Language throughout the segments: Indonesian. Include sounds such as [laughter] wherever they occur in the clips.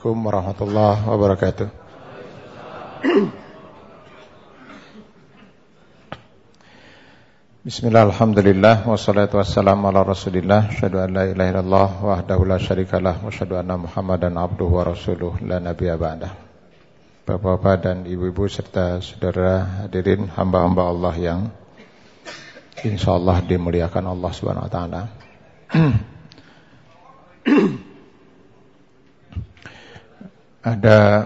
Assalamualaikum warahmatullahi wabarakatuh. Bismillah, alhamdulillah, wassalatu wassalamu ala rasulillah. Asyadu an la ilaha illallah, wahdahu la syarikalah Wa asyadu anna muhammadan abduhu wa rasuluh, la nabiya ba'dah Bapak-bapak dan ibu-ibu serta saudara hadirin hamba-hamba Allah yang InsyaAllah dimuliakan Allah subhanahu wa ta'ala [clears throat] Ada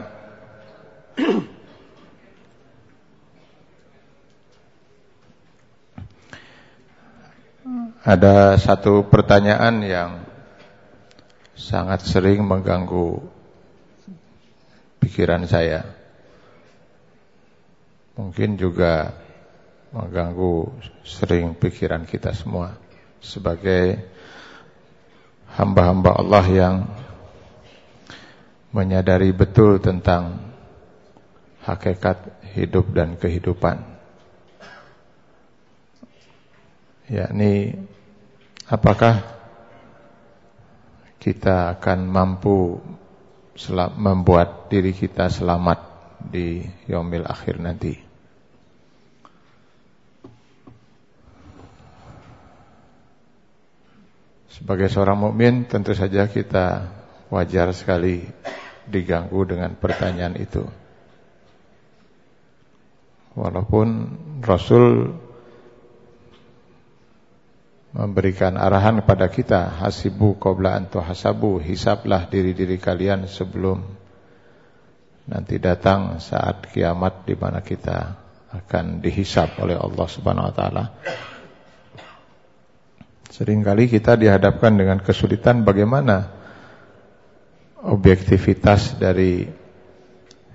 Ada satu pertanyaan yang sangat sering mengganggu pikiran saya. Mungkin juga mengganggu sering pikiran kita semua sebagai hamba-hamba Allah yang menyadari betul tentang hakikat hidup dan kehidupan. Yakni Apakah kita akan mampu membuat diri kita selamat di yaumil akhir nanti? Sebagai seorang mukmin tentu saja kita wajar sekali diganggu dengan pertanyaan itu. Walaupun Rasul memberikan arahan kepada kita hasibu qabla an hasabu hisablah diri-diri kalian sebelum nanti datang saat kiamat di mana kita akan dihisap oleh Allah Subhanahu wa taala. Seringkali kita dihadapkan dengan kesulitan bagaimana objektivitas dari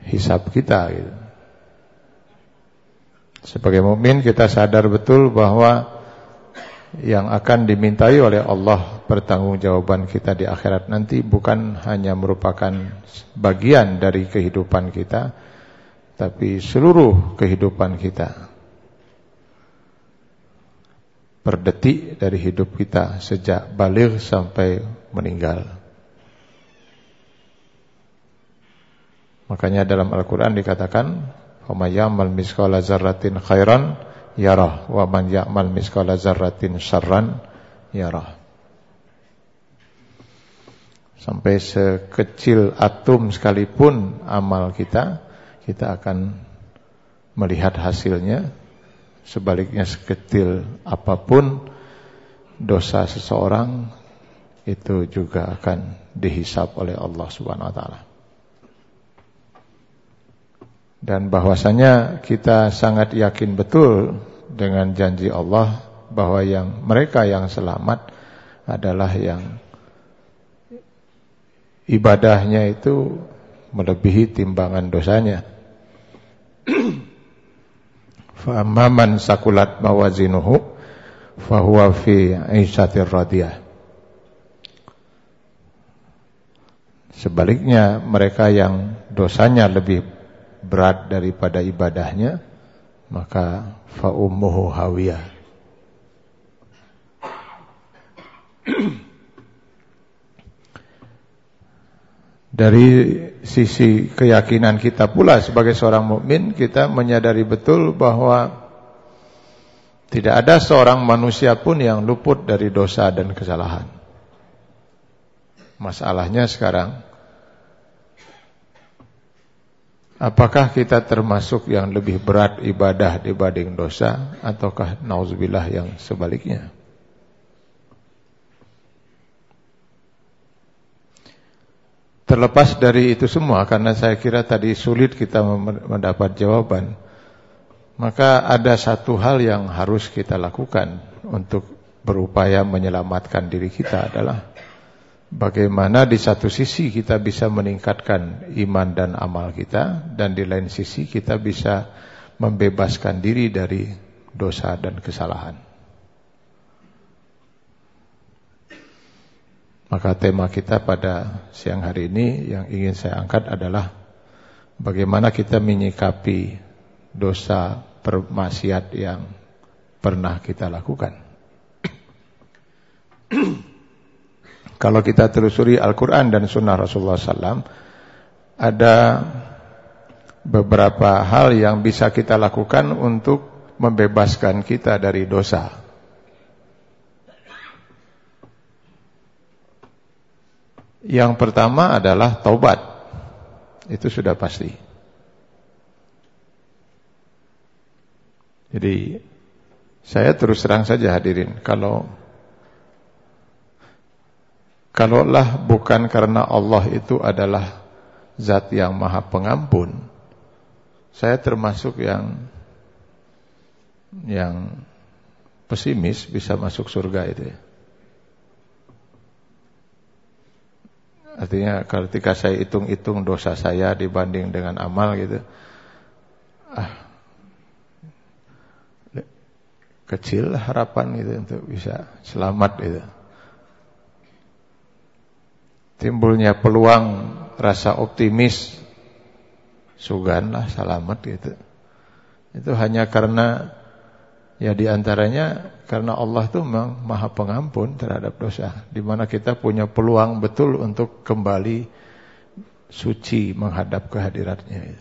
hisab kita gitu. Sebagai mukmin kita sadar betul bahwa yang akan dimintai oleh Allah pertanggungjawaban kita di akhirat nanti bukan hanya merupakan bagian dari kehidupan kita tapi seluruh kehidupan kita per detik dari hidup kita sejak balik sampai meninggal makanya dalam Al-Qur'an dikatakan "Famayyamal misqala zarratin khairan yarah wa man ya'mal misqala dzarratin syarran yarah. Sampai sekecil atom sekalipun amal kita kita akan melihat hasilnya. Sebaliknya sekecil apa pun dosa seseorang itu juga akan dihisap oleh Allah Subhanahu wa taala dan bahwasanya kita sangat yakin betul dengan janji Allah bahwa yang mereka yang selamat adalah yang ibadahnya itu melebihi timbangan dosanya. [clears throat] Fa amman sakulat mawazinuhu fahuwa fi 'ishatir radiyah. Sebaliknya mereka yang dosanya lebih berat daripada ibadahnya maka fa ummuhu hawiyah dari sisi keyakinan kita pula sebagai seorang mukmin kita menyadari betul bahwa tidak ada seorang manusia pun yang luput dari dosa dan kesalahan. Masalahnya sekarang Apakah kita termasuk yang lebih berat ibadah dibanding dosa ataukah nauzubillah yang sebaliknya? Terlepas dari itu semua karena saya kira tadi sulit kita mendapat jawaban. Maka ada satu hal yang harus kita lakukan untuk berupaya menyelamatkan diri kita adalah Bagaimana di satu sisi kita bisa meningkatkan iman dan amal kita dan di lain sisi kita bisa membebaskan diri dari dosa dan kesalahan. Maka tema kita pada siang hari ini yang ingin saya angkat adalah bagaimana kita menyikapi dosa permaksiat yang pernah kita lakukan. Kalau kita telusuri Al-Quran dan Sunnah Rasulullah SAW, ada beberapa hal yang bisa kita lakukan untuk membebaskan kita dari dosa. Yang pertama adalah taubat. Itu sudah pasti. Jadi saya terus terang saja hadirin kalau kalaulah bukan karena Allah itu adalah zat yang maha pengampun saya termasuk yang yang pesimis bisa masuk surga itu ya. Artinya ketika saya hitung-hitung dosa saya dibanding dengan amal gitu. Ah. Kecil harapan gitu untuk bisa selamat gitu. Timbulnya peluang rasa optimis sugan lah selamat gitu. Itu hanya karena Ya di antaranya karena Allah itu memang maha pengampun terhadap dosa. Di mana kita punya peluang betul untuk kembali suci menghadap kehadiratnya.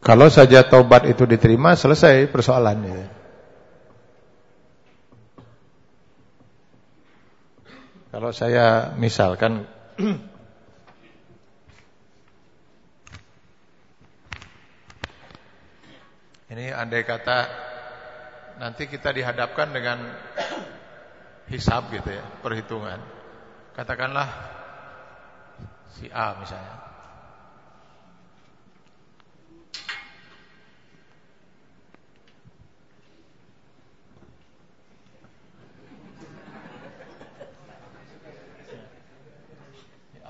Kalau saja taubat itu diterima, selesai persoalannya. Kalau saya misalkan [clears throat] Ini andai kata nanti kita dihadapkan dengan hisab gitu ya, perhitungan. Katakanlah si A misalnya.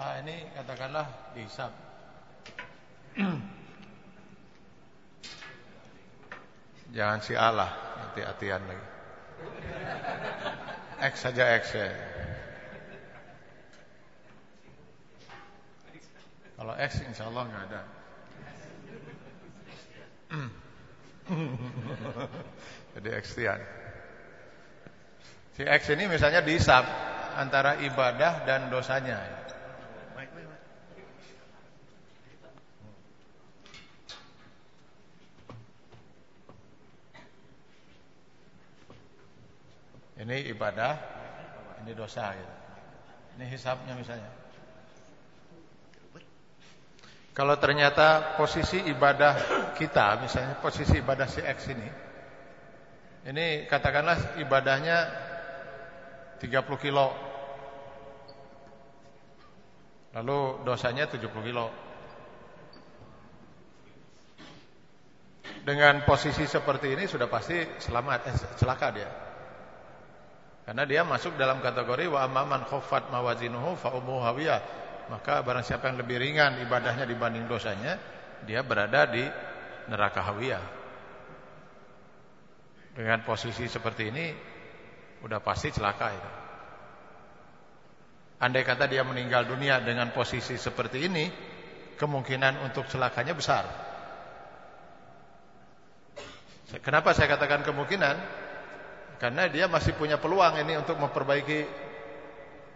[clears throat] Si A ini katakanlah dihisab. Jangan si Allah, nanti hatian lagi. X saja X ya. Kalau X insya Allah nggak ada. [clears throat] Jadi X-tian. Si X ini misalnya dihisap antara ibadah dan dosanya. Ini ibadah, ini dosa gitu. Ini hisapnya misalnya. Kalau ternyata posisi ibadah kita, misalnya posisi ibadah si X ini, ini katakanlah ibadahnya 30 kilo, lalu dosanya 70 kilo. Dengan posisi seperti ini sudah pasti selamat, eh, celaka dia. Karena dia masuk dalam kategori wa amman khaffat mawazinuhu fa ummuhu hawiyah. Maka barang siapa yang lebih ringan ibadahnya dibanding dosanya, dia berada di neraka hawiyah. Dengan posisi seperti ini udah pasti celaka itu. Andai kata dia meninggal dunia dengan posisi seperti ini, kemungkinan untuk celakanya besar. Kenapa saya katakan kemungkinan? Karena dia masih punya peluang ini untuk memperbaiki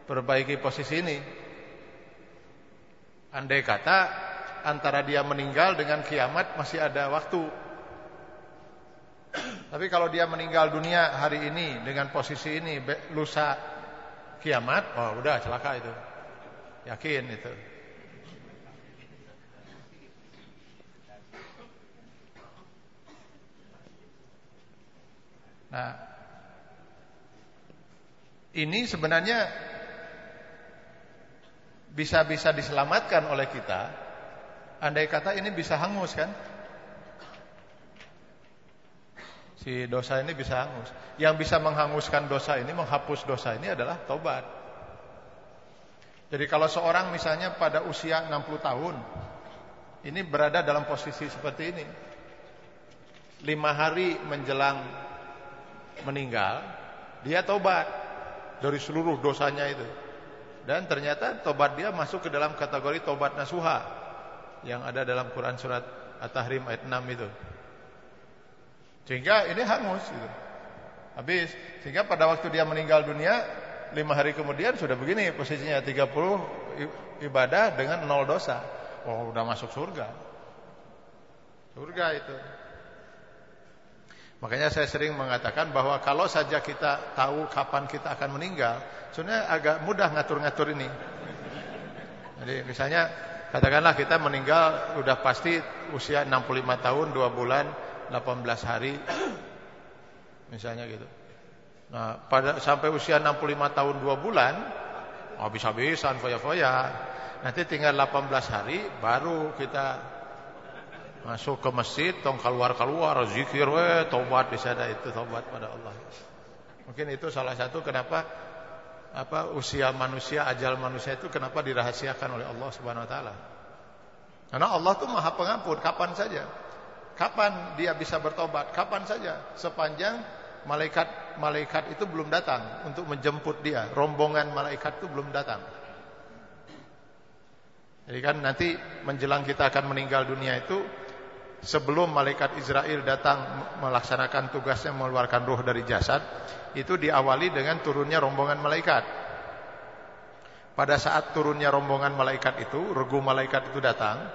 perbaiki posisi ini. Andai kata antara dia meninggal dengan kiamat masih ada waktu. Tapi kalau dia meninggal dunia hari ini dengan posisi ini lusa kiamat, oh udah celaka itu. Yakin itu. Nah, ini sebenarnya bisa-bisa diselamatkan oleh kita. Andai kata ini bisa hangus kan? Si dosa ini bisa hangus. Yang bisa menghanguskan dosa ini menghapus dosa ini adalah tobat jadi kalau seorang misalnya pada usia 60 tahun ini berada dalam posisi seperti ini. Lima hari menjelang meninggal dia tobat dari seluruh dosanya itu. Dan ternyata tobat dia masuk ke dalam kategori tobat nasuha yang ada dalam Quran surat At-Tahrim ayat 6 itu. Sehingga ini hangus gitu. Habis. Sehingga pada waktu dia meninggal dunia, lima hari kemudian sudah begini posisinya 30 ibadah dengan nol dosa. Oh, udah masuk surga. Surga itu. Makanya saya sering mengatakan bahwa kalau saja kita tahu kapan kita akan meninggal, sebenarnya agak mudah ngatur-ngatur ini. Jadi misalnya katakanlah kita meninggal udah pasti usia 65 tahun 2 bulan 18 hari misalnya gitu. Nah, pada sampai usia 65 tahun 2 bulan habis-habisan foya-foya. Nanti tinggal 18 hari baru kita Masuk ke masjid, tong keluar-keluar, zikir, we, tobat di sana itu tobat pada Allah. Mungkin itu salah satu kenapa apa usia manusia, ajal manusia itu kenapa dirahasiakan oleh Allah Subhanahu wa taala. Karena Allah tuh Maha Pengampun kapan saja. Kapan dia bisa bertobat? Kapan saja sepanjang malaikat malaikat itu belum datang untuk menjemput dia. Rombongan malaikat itu belum datang. Jadi kan nanti menjelang kita akan meninggal dunia itu sebelum malaikat Israel datang melaksanakan tugasnya mengeluarkan ruh dari jasad, itu diawali dengan turunnya rombongan malaikat. Pada saat turunnya rombongan malaikat itu, regu malaikat itu datang,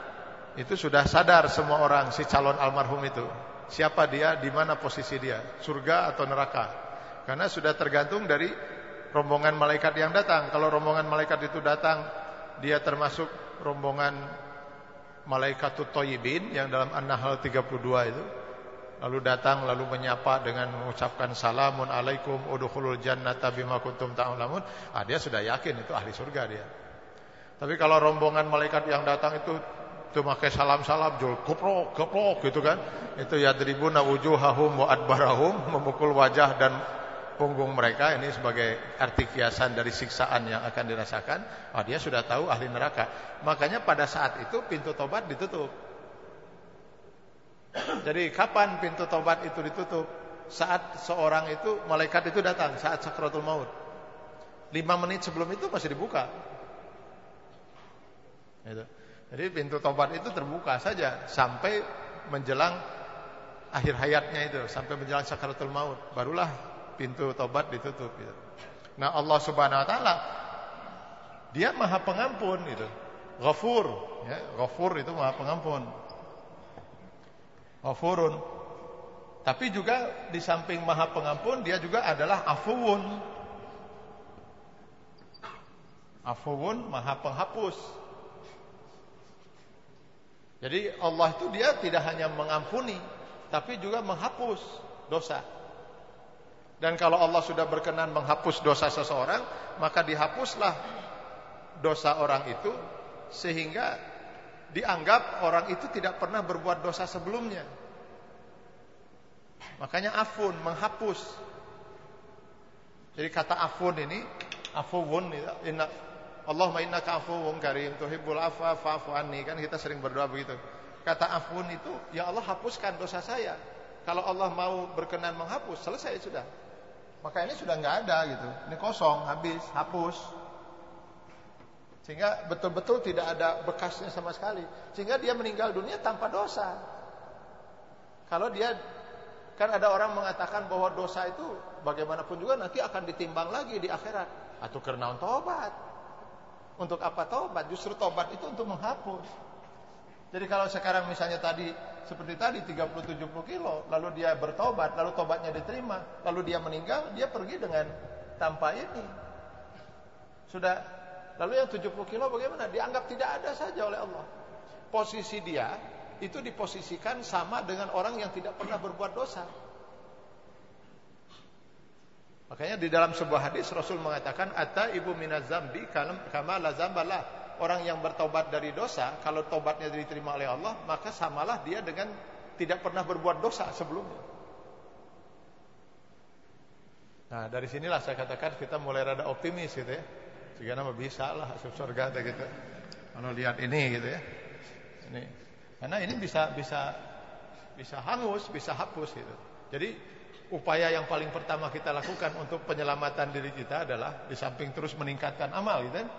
itu sudah sadar semua orang si calon almarhum itu. Siapa dia, di mana posisi dia, surga atau neraka. Karena sudah tergantung dari rombongan malaikat yang datang. Kalau rombongan malaikat itu datang, dia termasuk rombongan malaikatut thayyibin yang dalam An-Nahl 32 itu. Lalu datang lalu menyapa dengan mengucapkan salamun alaikum udkhulul jannata bima kuntum ta'lamun. Ah dia sudah yakin itu ahli surga dia. Tapi kalau rombongan malaikat yang datang itu itu pakai salam-salam jul kuprok kuprok gitu kan. Itu yadribuna wujuhahum wa adbarahum memukul wajah dan punggung mereka ini sebagai arti kiasan dari siksaan yang akan dirasakan, oh dia sudah tahu ahli neraka. Makanya pada saat itu pintu tobat ditutup. Jadi kapan pintu tobat itu ditutup? Saat seorang itu malaikat itu datang saat sakratul maut. Lima menit sebelum itu masih dibuka. Gitu. Jadi pintu tobat itu terbuka saja sampai menjelang akhir hayatnya itu, sampai menjelang sakratul maut. Barulah pintu tobat ditutup gitu. Nah, Allah Subhanahu wa taala dia Maha Pengampun gitu. Ghafur, ya, Ghafur itu Maha Pengampun. Ghafurun. Tapi juga di samping Maha Pengampun dia juga adalah Afuwun. Afuwun Maha Penghapus. Jadi Allah itu dia tidak hanya mengampuni tapi juga menghapus dosa. Dan kalau Allah sudah berkenan menghapus dosa seseorang, maka dihapuslah dosa orang itu sehingga dianggap orang itu tidak pernah berbuat dosa sebelumnya. Makanya afun menghapus. Jadi kata afun ini afuwun inna Allahumma innaka afuwun karim tuhibbul afwa fa'fu anni kan kita sering berdoa begitu. Kata afun itu ya Allah hapuskan dosa saya. Kalau Allah mau berkenan menghapus selesai sudah. Maka ini sudah nggak ada gitu. Ini kosong, habis, hapus. Sehingga betul-betul tidak ada bekasnya sama sekali. Sehingga dia meninggal dunia tanpa dosa. Kalau dia kan ada orang mengatakan bahwa dosa itu bagaimanapun juga nanti akan ditimbang lagi di akhirat. Atau karena tobat. Untuk apa tobat? Justru tobat itu untuk menghapus. Jadi kalau sekarang misalnya tadi seperti tadi 30-70 kilo, lalu dia bertobat, lalu tobatnya diterima, lalu dia meninggal, dia pergi dengan tanpa ini. Sudah, lalu yang 70 kilo bagaimana? Dianggap tidak ada saja oleh Allah. Posisi dia itu diposisikan sama dengan orang yang tidak pernah berbuat dosa. Makanya di dalam sebuah hadis Rasul mengatakan, "Ata ibu minazambi kama la zambalah." Orang yang bertobat dari dosa, kalau tobatnya diterima oleh Allah, maka samalah dia dengan tidak pernah berbuat dosa sebelumnya. Nah, dari sinilah saya katakan kita mulai rada optimis gitu ya. Jika nama bisa lah masuk surga gitu. Kalau lihat ini gitu ya. Ini. Karena ini bisa bisa bisa hangus, bisa hapus gitu. Jadi upaya yang paling pertama kita lakukan untuk penyelamatan diri kita adalah di samping terus meningkatkan amal gitu kan.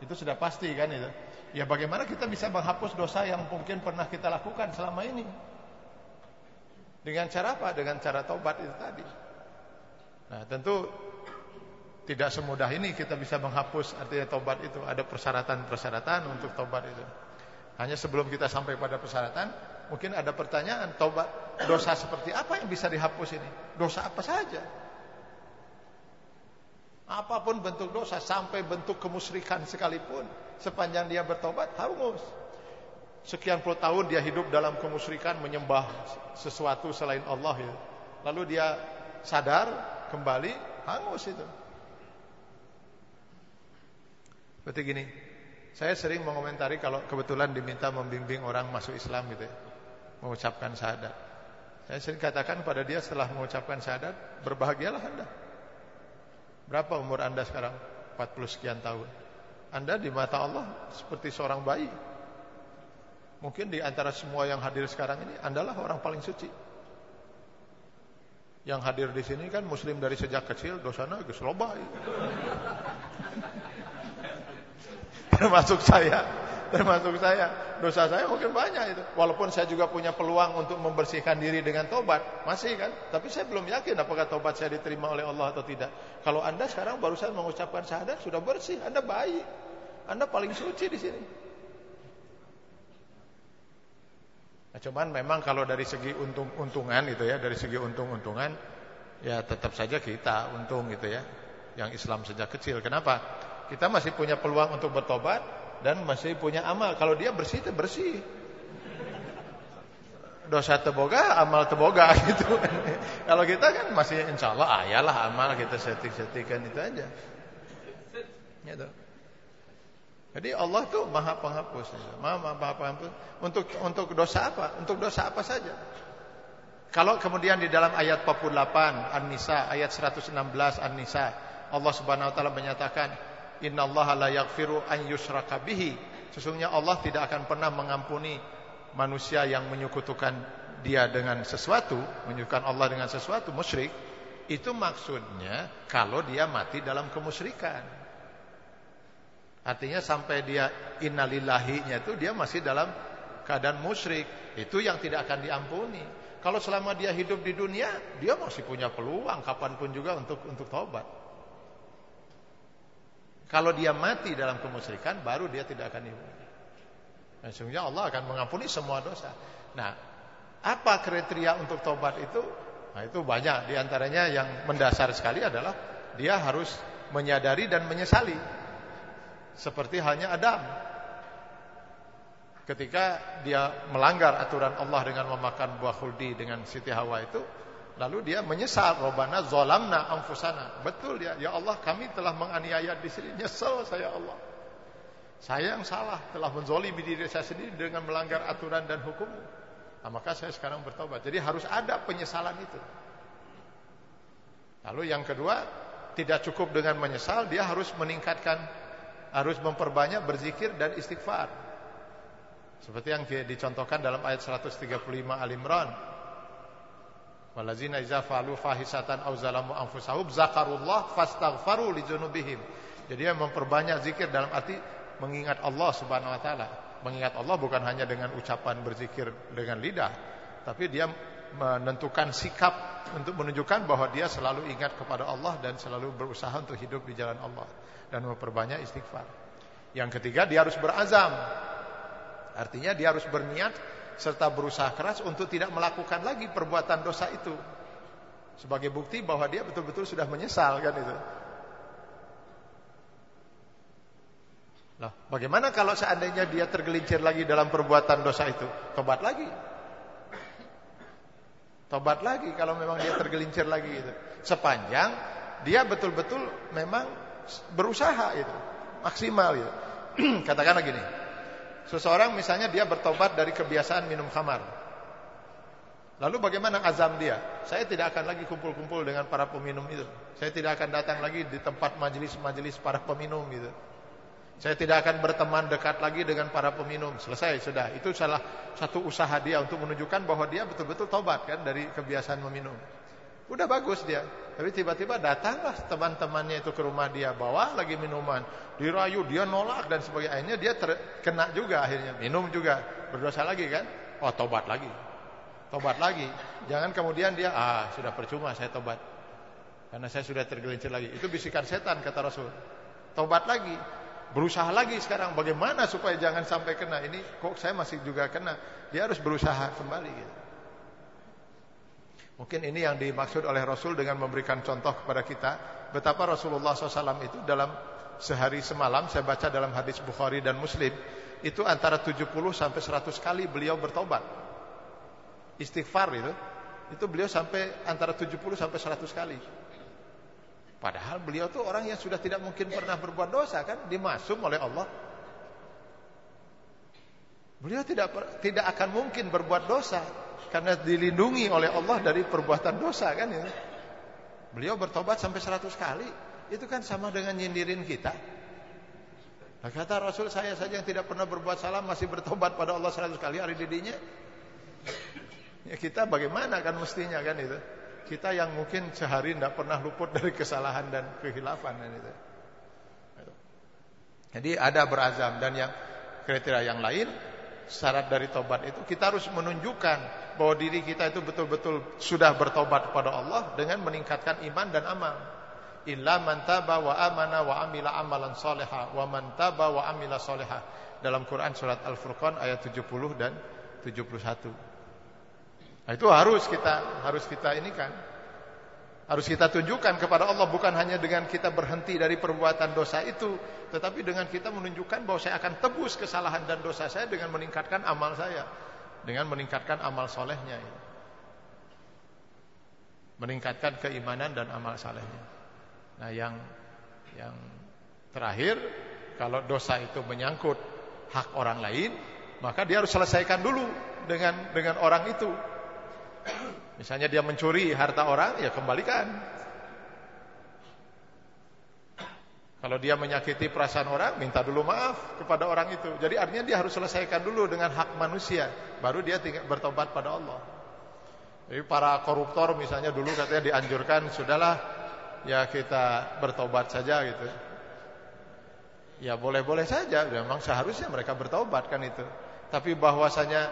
Itu sudah pasti kan itu. Ya bagaimana kita bisa menghapus dosa yang mungkin pernah kita lakukan selama ini? Dengan cara apa? Dengan cara tobat itu tadi. Nah, tentu tidak semudah ini kita bisa menghapus artinya tobat itu. Ada persyaratan-persyaratan untuk tobat itu. Hanya sebelum kita sampai pada persyaratan, mungkin ada pertanyaan, tobat dosa seperti apa yang bisa dihapus ini? Dosa apa saja? Apa pun bentuk dosa, sampai bentuk kemusyrikan sekalipun, sepanjang dia bertobat, hangus. Sekian puluh tahun dia hidup dalam kemusyrikan, menyembah sesuatu selain Allah ya. Lalu dia sadar, kembali, hangus itu. Seperti gini, saya sering mengomentari kalau kebetulan diminta membimbing orang masuk Islam gitu ya, mengucapkan syahadat. Saya sering katakan pada dia setelah mengucapkan syahadat, berbahagialah Anda. Berapa umur Anda sekarang? 40 sekian tahun. Anda di mata Allah seperti seorang bayi. Mungkin di antara semua yang hadir sekarang ini, Anda lah orang paling suci. Yang hadir di sini kan muslim dari sejak kecil, dosanya geus loba. [laughs] termasuk saya [laughs] termasuk saya. Dosa saya mungkin banyak itu. Walaupun saya juga punya peluang untuk membersihkan diri dengan tobat masih kan? Tapi saya belum yakin apakah tobat saya diterima oleh Allah atau tidak. Kalau anda sekarang barusan mengucapkan syahadat sudah bersih. Anda baik. Anda paling suci di sini. Nah, cuman memang kalau dari segi untung untungan itu ya dari segi untung untungan ya tetap saja kita untung gitu ya yang Islam sejak kecil. Kenapa? Kita masih punya peluang untuk bertobat dan masih punya amal. Kalau dia bersih, itu bersih. Dosa teboga, amal teboga [laughs] gitu. Kalau kita kan masih insya Allah ayalah amal kita setik-setikan itu aja. Gitu. Jadi Allah tuh maha penghapus, maha, maha penghapus. Untuk untuk dosa apa? Untuk dosa apa saja. Kalau kemudian di dalam ayat 48 An-Nisa, ayat 116 An-Nisa, Allah Subhanahu wa taala menyatakan innallaha la yaghfiru an yushraka bihi. Sesungguhnya Allah tidak akan pernah mengampuni manusia yang menyekutukan dia dengan sesuatu, menyekutukan Allah dengan sesuatu musyrik. Itu maksudnya kalau dia mati dalam kemusyrikan. Artinya sampai dia innalillahinya itu dia masih dalam keadaan musyrik. Itu yang tidak akan diampuni. Kalau selama dia hidup di dunia, dia masih punya peluang kapan pun juga untuk untuk taubat. Kalau dia mati dalam kemusyrikan baru dia tidak akan dihukum. Dan Allah akan mengampuni semua dosa. Nah, apa kriteria untuk tobat itu? Nah, itu banyak. Di antaranya yang mendasar sekali adalah dia harus menyadari dan menyesali. Seperti halnya Adam. Ketika dia melanggar aturan Allah dengan memakan buah khuldi dengan Siti Hawa itu, Lalu dia menyesal, Robana zolamna anfusana. Betul dia, ya Allah kami telah menganiaya di sini. Nyesel saya Allah. Saya yang salah telah menzolimi diri saya sendiri dengan melanggar aturan dan hukum. Nah, maka saya sekarang bertobat. Jadi harus ada penyesalan itu. Lalu yang kedua, tidak cukup dengan menyesal, dia harus meningkatkan, harus memperbanyak berzikir dan istighfar. Seperti yang dicontohkan dalam ayat 135 Al-Imran. Walazina iza fa'alu fahisatan aw zalamu anfusahum zakarullah fastaghfaru li dzunubihim. Jadi memperbanyak zikir dalam arti mengingat Allah Subhanahu wa taala. Mengingat Allah bukan hanya dengan ucapan berzikir dengan lidah, tapi dia menentukan sikap untuk menunjukkan bahwa dia selalu ingat kepada Allah dan selalu berusaha untuk hidup di jalan Allah dan memperbanyak istighfar. Yang ketiga dia harus berazam. Artinya dia harus berniat serta berusaha keras untuk tidak melakukan lagi perbuatan dosa itu. Sebagai bukti bahwa dia betul-betul sudah menyesal kan itu. Nah, bagaimana kalau seandainya dia tergelincir lagi dalam perbuatan dosa itu? Tobat lagi. Tobat lagi kalau memang dia tergelincir lagi itu. Sepanjang dia betul-betul memang berusaha itu. Maksimal itu. [clears throat] Katakanlah gini. Seseorang misalnya dia bertobat dari kebiasaan minum khamar. Lalu bagaimana azam dia? Saya tidak akan lagi kumpul-kumpul dengan para peminum itu. Saya tidak akan datang lagi di tempat majelis-majelis para peminum gitu. Saya tidak akan berteman dekat lagi dengan para peminum. Selesai sudah. Itu salah satu usaha dia untuk menunjukkan bahwa dia betul-betul tobat kan dari kebiasaan meminum. Udah bagus dia. Tapi tiba-tiba datanglah teman-temannya itu ke rumah dia. Bawa lagi minuman. Dirayu, dia nolak dan sebagainya. Dia terkena juga akhirnya. Minum juga. Berdosa lagi kan. Oh tobat lagi. Tobat lagi. Jangan kemudian dia, ah sudah percuma saya tobat. Karena saya sudah tergelincir lagi. Itu bisikan setan kata Rasul. Tobat lagi. Berusaha lagi sekarang bagaimana supaya jangan sampai kena. Ini kok saya masih juga kena. Dia harus berusaha kembali gitu. Mungkin ini yang dimaksud oleh Rasul dengan memberikan contoh kepada kita betapa Rasulullah SAW itu dalam sehari semalam saya baca dalam hadis Bukhari dan Muslim itu antara 70 sampai 100 kali beliau bertobat. Istighfar itu itu beliau sampai antara 70 sampai 100 kali. Padahal beliau tuh orang yang sudah tidak mungkin pernah berbuat dosa kan, dimasuk oleh Allah. Beliau tidak tidak akan mungkin berbuat dosa karena dilindungi oleh Allah dari perbuatan dosa kan ya. Beliau bertobat sampai 100 kali. Itu kan sama dengan nyindirin kita. Nah, kata Rasul saya saja yang tidak pernah berbuat salah masih bertobat pada Allah 100 kali hari didinya. Ya kita bagaimana kan mestinya kan itu. Kita yang mungkin sehari tidak pernah luput dari kesalahan dan kehilafan kan itu. Jadi ada berazam dan yang kriteria yang lain syarat dari tobat itu kita harus menunjukkan bahwa diri kita itu betul-betul sudah bertobat kepada Allah dengan meningkatkan iman dan amal. Illa man taba wa amana wa amila amalan soleha wa man taba wa amila soleha. Dalam Quran surat Al-Furqan ayat 70 dan 71. Nah, itu harus kita harus kita ini kan harus kita tunjukkan kepada Allah bukan hanya dengan kita berhenti dari perbuatan dosa itu, tetapi dengan kita menunjukkan bahwa saya akan tebus kesalahan dan dosa saya dengan meningkatkan amal saya, dengan meningkatkan amal solehnya. Meningkatkan keimanan dan amal solehnya. Nah yang yang terakhir, kalau dosa itu menyangkut hak orang lain, maka dia harus selesaikan dulu dengan dengan orang itu. Misalnya dia mencuri harta orang, ya kembalikan. Kalau dia menyakiti perasaan orang, minta dulu maaf kepada orang itu. Jadi artinya dia harus selesaikan dulu dengan hak manusia, baru dia bertobat pada Allah. Jadi para koruptor misalnya dulu katanya dianjurkan sudahlah ya kita bertobat saja gitu. Ya boleh-boleh saja, memang seharusnya mereka bertobat kan itu. Tapi bahwasanya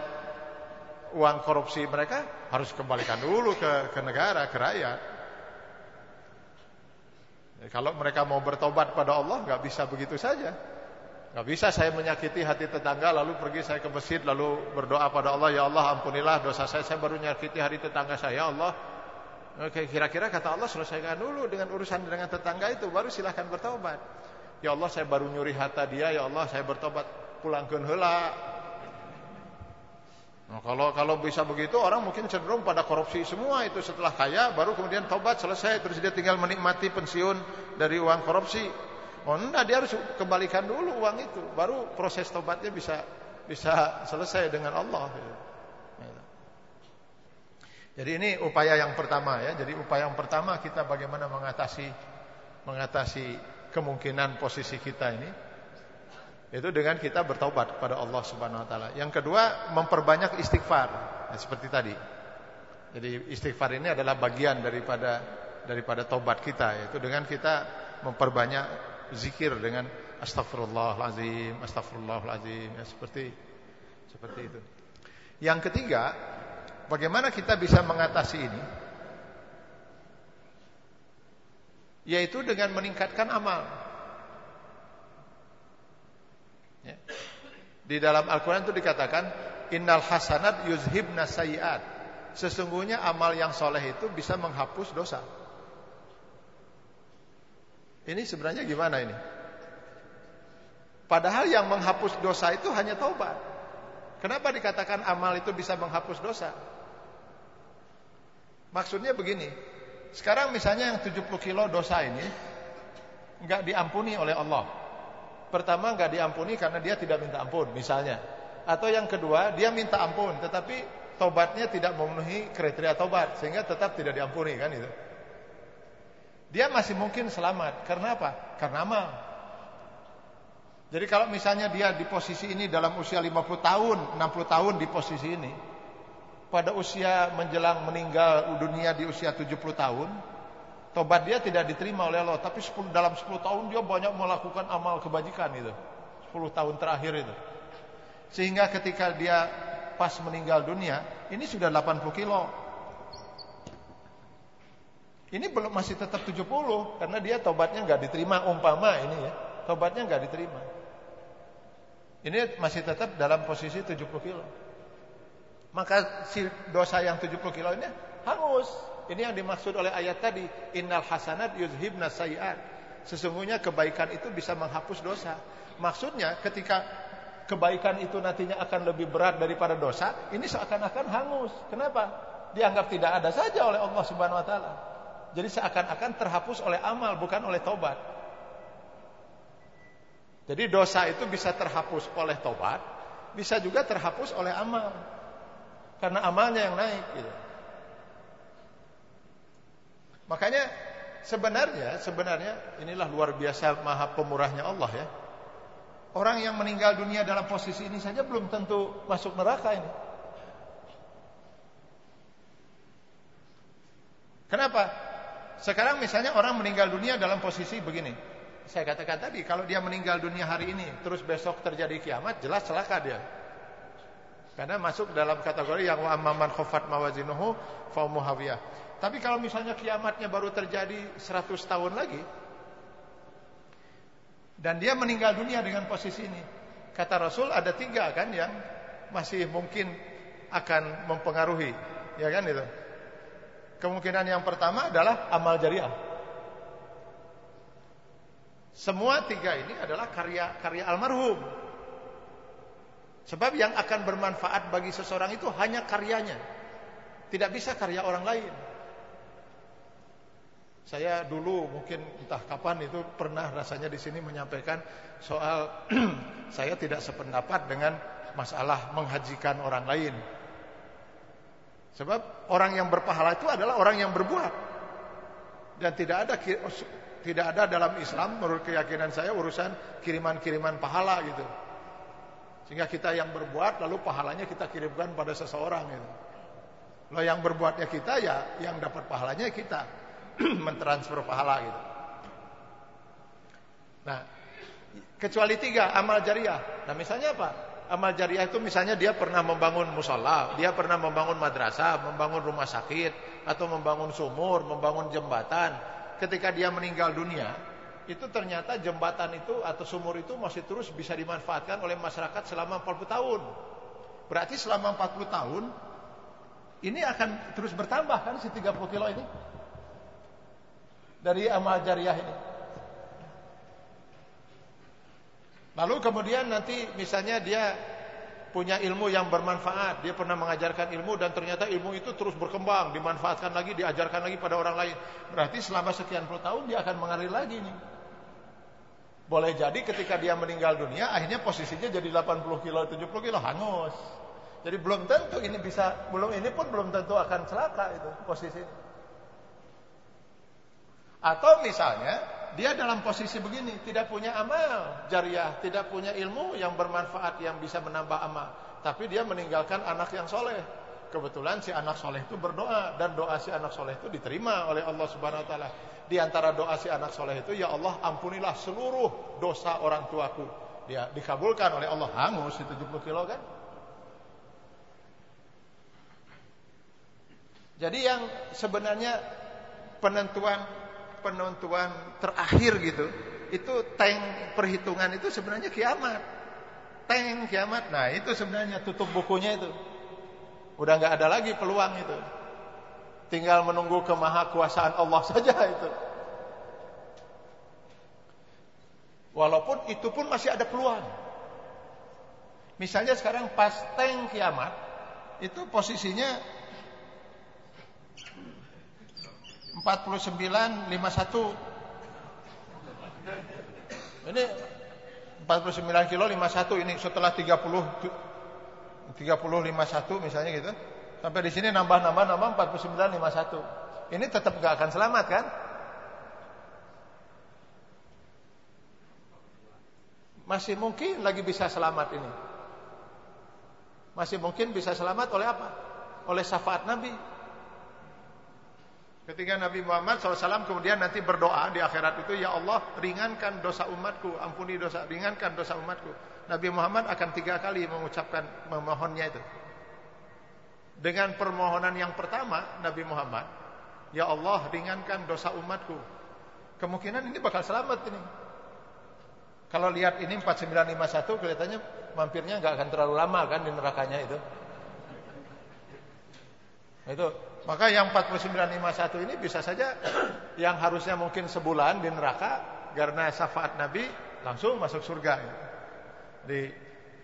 uang korupsi mereka harus kembalikan dulu ke, ke negara, ke rakyat. Ya, kalau mereka mau bertobat pada Allah, nggak bisa begitu saja. Nggak bisa saya menyakiti hati tetangga, lalu pergi saya ke masjid, lalu berdoa pada Allah, ya Allah ampunilah dosa saya, saya baru menyakiti hari tetangga saya, ya Allah. Oke, kira-kira kata Allah selesaikan dulu dengan urusan dengan tetangga itu, baru silahkan bertobat. Ya Allah, saya baru nyuri harta dia, ya Allah, saya bertobat pulang ke hela, Nah, kalau kalau bisa begitu orang mungkin cenderung pada korupsi semua itu setelah kaya baru kemudian tobat selesai terus dia tinggal menikmati pensiun dari uang korupsi. Oh enggak dia harus kembalikan dulu uang itu baru proses tobatnya bisa bisa selesai dengan Allah. Jadi ini upaya yang pertama ya. Jadi upaya yang pertama kita bagaimana mengatasi mengatasi kemungkinan posisi kita ini itu dengan kita bertobat kepada Allah Subhanahu wa taala. Yang kedua, memperbanyak istighfar. Nah, seperti tadi. Jadi istighfar ini adalah bagian daripada daripada tobat kita yaitu dengan kita memperbanyak zikir dengan astagfirullahalazim, astagfirullahalazim ya seperti seperti itu. Yang ketiga, bagaimana kita bisa mengatasi ini? Yaitu dengan meningkatkan amal. Ya. Di dalam Al-Quran itu dikatakan Innal hasanat yuzhibna sayiat Sesungguhnya amal yang soleh itu bisa menghapus dosa Ini sebenarnya gimana ini? Padahal yang menghapus dosa itu hanya taubat Kenapa dikatakan amal itu bisa menghapus dosa? Maksudnya begini Sekarang misalnya yang 70 kilo dosa ini Enggak diampuni oleh Allah Pertama nggak diampuni karena dia tidak minta ampun misalnya. Atau yang kedua dia minta ampun tetapi tobatnya tidak memenuhi kriteria tobat sehingga tetap tidak diampuni kan itu. Dia masih mungkin selamat. Karena apa? Karena amal. Jadi kalau misalnya dia di posisi ini dalam usia 50 tahun, 60 tahun di posisi ini, pada usia menjelang meninggal dunia di usia 70 tahun, Tobat dia tidak diterima oleh Allah, tapi 10, dalam 10 tahun dia banyak melakukan amal kebajikan itu. 10 tahun terakhir itu. Sehingga ketika dia pas meninggal dunia, ini sudah 80 kilo. Ini belum masih tetap 70 karena dia tobatnya nggak diterima umpama ini ya. Tobatnya nggak diterima. Ini masih tetap dalam posisi 70 kilo. Maka si dosa yang 70 kilo ini hangus. Ini yang dimaksud oleh ayat tadi, innal hasanat yuzhibna sayiat. Sesungguhnya kebaikan itu bisa menghapus dosa. Maksudnya ketika kebaikan itu nantinya akan lebih berat daripada dosa, ini seakan-akan hangus. Kenapa? Dianggap tidak ada saja oleh Allah Subhanahu wa taala. Jadi seakan-akan terhapus oleh amal bukan oleh tobat. Jadi dosa itu bisa terhapus oleh tobat, bisa juga terhapus oleh amal. Karena amalnya yang naik gitu. Makanya sebenarnya sebenarnya inilah luar biasa maha pemurahnya Allah ya. Orang yang meninggal dunia dalam posisi ini saja belum tentu masuk neraka ini. Kenapa? Sekarang misalnya orang meninggal dunia dalam posisi begini. Saya katakan tadi, kalau dia meninggal dunia hari ini, terus besok terjadi kiamat, jelas celaka dia. Karena masuk dalam kategori yang wa amman khafat mawazinuhu fa hawiyah. Tapi kalau misalnya kiamatnya baru terjadi 100 tahun lagi dan dia meninggal dunia dengan posisi ini, kata Rasul ada tiga kan yang masih mungkin akan mempengaruhi, ya kan itu. Kemungkinan yang pertama adalah amal jariah. Semua tiga ini adalah karya-karya almarhum. Sebab yang akan bermanfaat bagi seseorang itu hanya karyanya. Tidak bisa karya orang lain. Saya dulu mungkin entah kapan itu pernah rasanya di sini menyampaikan soal [clears throat] saya tidak sependapat dengan masalah menghajikan orang lain. Sebab orang yang berpahala itu adalah orang yang berbuat. Dan tidak ada tidak ada dalam Islam menurut keyakinan saya urusan kiriman-kiriman pahala gitu. Sehingga kita yang berbuat lalu pahalanya kita kirimkan pada seseorang gitu. Lo yang berbuatnya kita ya yang dapat pahalanya kita [clears throat] mentransfer pahala gitu. Nah, kecuali tiga amal jariah. Nah, misalnya apa? amal jariah itu misalnya dia pernah membangun musola, dia pernah membangun madrasah, membangun rumah sakit, atau membangun sumur, membangun jembatan. Ketika dia meninggal dunia, itu ternyata jembatan itu atau sumur itu masih terus bisa dimanfaatkan oleh masyarakat selama 40 tahun. Berarti selama 40 tahun ini akan terus bertambah kan si 30 kilo ini dari amal jariah ini. Lalu kemudian nanti misalnya dia punya ilmu yang bermanfaat, dia pernah mengajarkan ilmu dan ternyata ilmu itu terus berkembang, dimanfaatkan lagi, diajarkan lagi pada orang lain. Berarti selama sekian puluh tahun dia akan mengalir lagi nih. Boleh jadi ketika dia meninggal dunia akhirnya posisinya jadi 80 kilo, 70 kilo hangus. Jadi belum tentu ini bisa, belum ini pun belum tentu akan celaka itu posisi. Atau misalnya dia dalam posisi begini, tidak punya amal jariah, tidak punya ilmu yang bermanfaat yang bisa menambah amal, tapi dia meninggalkan anak yang soleh. Kebetulan si anak soleh itu berdoa dan doa si anak soleh itu diterima oleh Allah Subhanahu Wa Taala. Di antara doa si anak soleh itu, ya Allah ampunilah seluruh dosa orang tuaku. Dia dikabulkan oleh Allah hangus 70 kilo kan? Jadi yang sebenarnya penentuan penentuan terakhir gitu, itu tank perhitungan itu sebenarnya kiamat. Tank kiamat. Nah, itu sebenarnya tutup bukunya itu. Udah nggak ada lagi peluang itu. Tinggal menunggu kemahakuasaan Allah [laughs] saja itu. Walaupun itu pun masih ada peluang. Misalnya sekarang pas tank kiamat itu posisinya 49 51 ini 49 kilo 51 ini setelah 30 30 51 misalnya gitu. Sampai di sini nambah-nambah nambah 49 51 ini tetap gak akan selamat kan? Masih mungkin lagi bisa selamat ini. Masih mungkin bisa selamat oleh apa? Oleh syafaat Nabi Ketika Nabi Muhammad SAW kemudian nanti berdoa di akhirat itu, Ya Allah ringankan dosa umatku, ampuni dosa, ringankan dosa umatku. Nabi Muhammad akan tiga kali mengucapkan memohonnya itu. Dengan permohonan yang pertama Nabi Muhammad, Ya Allah, ringankan dosa umatku. Kemungkinan ini bakal selamat ini. Kalau lihat ini 4951 kelihatannya mampirnya nggak akan terlalu lama kan di nerakanya itu. Itu. Maka yang 4951 ini bisa saja yang harusnya mungkin sebulan di neraka karena syafaat Nabi langsung masuk surga. Di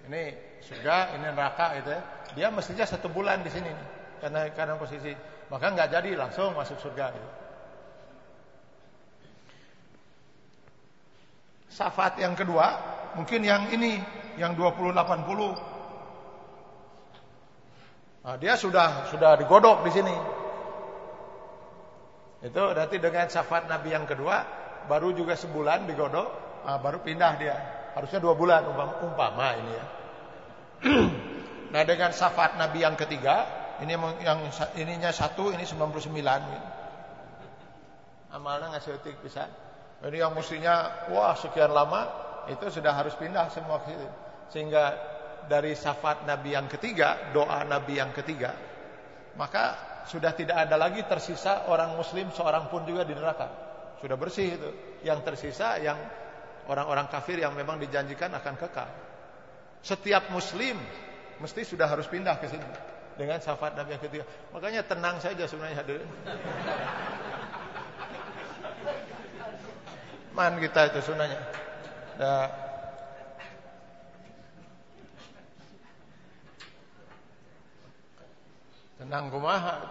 ini surga, ini neraka itu ya. Dia mestinya satu bulan di sini karena karena posisi maka nggak jadi langsung masuk surga. Gitu. Syafaat yang kedua mungkin yang ini yang 2080 Nah, dia sudah sudah digodok di sini. Itu nanti dengan syafaat Nabi yang kedua baru juga sebulan digodok, nah, baru pindah dia. Harusnya dua bulan umpama, umpama ini ya. [clears throat] nah dengan syafaat Nabi yang ketiga, ini yang ininya satu, ini 99. Gitu. Amalnya ngasih etik bisa. Ini yang mestinya wah sekian lama itu sudah harus pindah semua. Sehingga dari syafaat Nabi yang ketiga, doa Nabi yang ketiga, maka sudah tidak ada lagi tersisa orang muslim seorang pun juga di neraka. Sudah bersih itu. Yang tersisa yang orang-orang kafir yang memang dijanjikan akan kekal. Setiap muslim mesti sudah harus pindah ke sini dengan syafaat Nabi yang ketiga. Makanya tenang saja sebenarnya hadirin. Man kita itu sunanya. Nah, Tenang kumaha.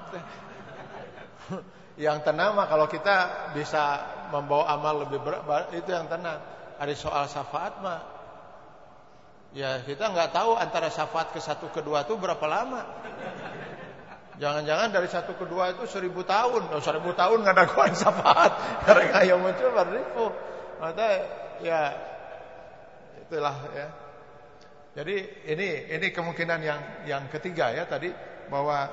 [laughs] yang tenang mah kalau kita bisa membawa amal lebih berat itu yang tenang. Ada soal syafaat mah ya kita nggak tahu antara syafaat ke satu kedua itu berapa lama. Jangan-jangan dari satu kedua itu seribu tahun, oh, seribu tahun nggak ada kuan syafaat. [laughs] Karena yang muncul beribu. Maka ya itulah ya. Jadi ini ini kemungkinan yang yang ketiga ya tadi bahwa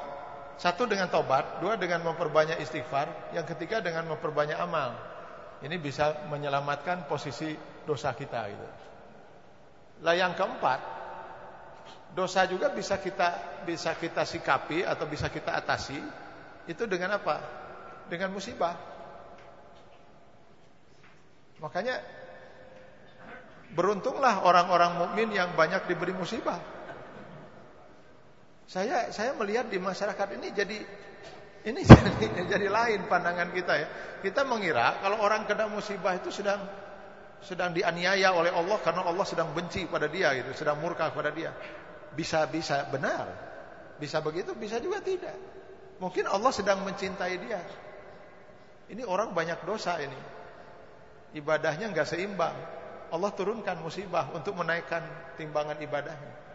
satu dengan tobat, dua dengan memperbanyak istighfar, yang ketiga dengan memperbanyak amal. Ini bisa menyelamatkan posisi dosa kita gitu. Lah yang keempat, dosa juga bisa kita bisa kita sikapi atau bisa kita atasi itu dengan apa? Dengan musibah. Makanya beruntunglah orang-orang mukmin yang banyak diberi musibah. Saya saya melihat di masyarakat ini jadi ini [laughs] jadi, jadi lain pandangan kita ya. Kita mengira kalau orang kena musibah itu sedang sedang dianiaya oleh Allah karena Allah sedang benci pada dia gitu, sedang murka pada dia. Bisa bisa benar. Bisa begitu, bisa juga tidak. Mungkin Allah sedang mencintai dia. Ini orang banyak dosa ini. Ibadahnya nggak seimbang. Allah turunkan musibah untuk menaikkan timbangan ibadahnya.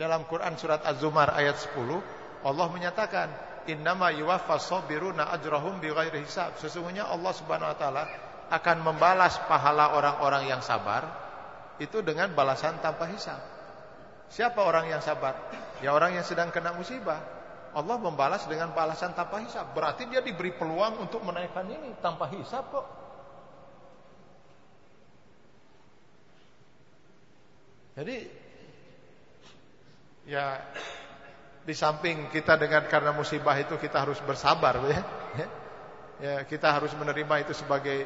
Dalam Quran surat Az-Zumar ayat 10, Allah menyatakan, "Innama yuwaffas sabiruna ajrahum bighairi hisab." Sesungguhnya Allah Subhanahu wa taala akan membalas pahala orang-orang yang sabar itu dengan balasan tanpa hisab. Siapa orang yang sabar? Ya orang yang sedang kena musibah. Allah membalas dengan balasan tanpa hisab. Berarti dia diberi peluang untuk menaikkan ini tanpa hisab kok. Jadi ya di samping kita dengan karena musibah itu kita harus bersabar ya. Ya, kita harus menerima itu sebagai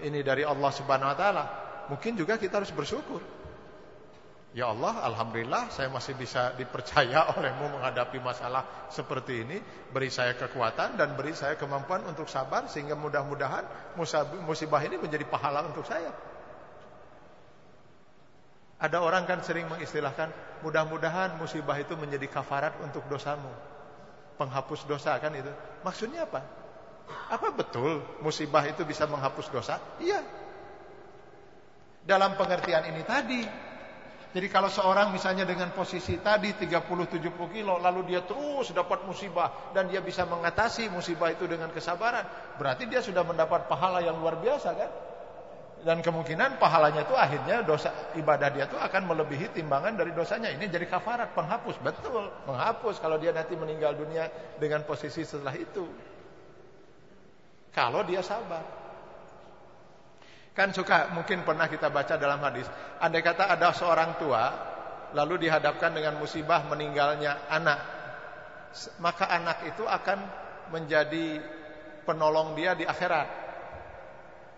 ini dari Allah Subhanahu wa taala. Mungkin juga kita harus bersyukur. Ya Allah, alhamdulillah saya masih bisa dipercaya [laughs] olehmu menghadapi masalah seperti ini, beri saya kekuatan dan beri saya kemampuan untuk sabar sehingga mudah-mudahan musibah ini menjadi pahala untuk saya. Ada orang kan sering mengistilahkan mudah-mudahan musibah itu menjadi kafarat untuk dosamu. Penghapus dosa kan itu. Maksudnya apa? Apa betul musibah itu bisa menghapus dosa? Iya. Dalam pengertian ini tadi. Jadi kalau seorang misalnya dengan posisi tadi 30-70 kilo lalu dia terus dapat musibah dan dia bisa mengatasi musibah itu dengan kesabaran, berarti dia sudah mendapat pahala yang luar biasa kan? Dan kemungkinan pahalanya itu akhirnya dosa ibadah dia itu akan melebihi timbangan dari dosanya. Ini jadi kafarat, penghapus, betul, menghapus kalau dia nanti meninggal dunia dengan posisi setelah itu. Kalau dia sabar. Kan suka mungkin pernah kita baca dalam hadis, andai kata ada seorang tua lalu dihadapkan dengan musibah meninggalnya anak, maka anak itu akan menjadi penolong dia di akhirat.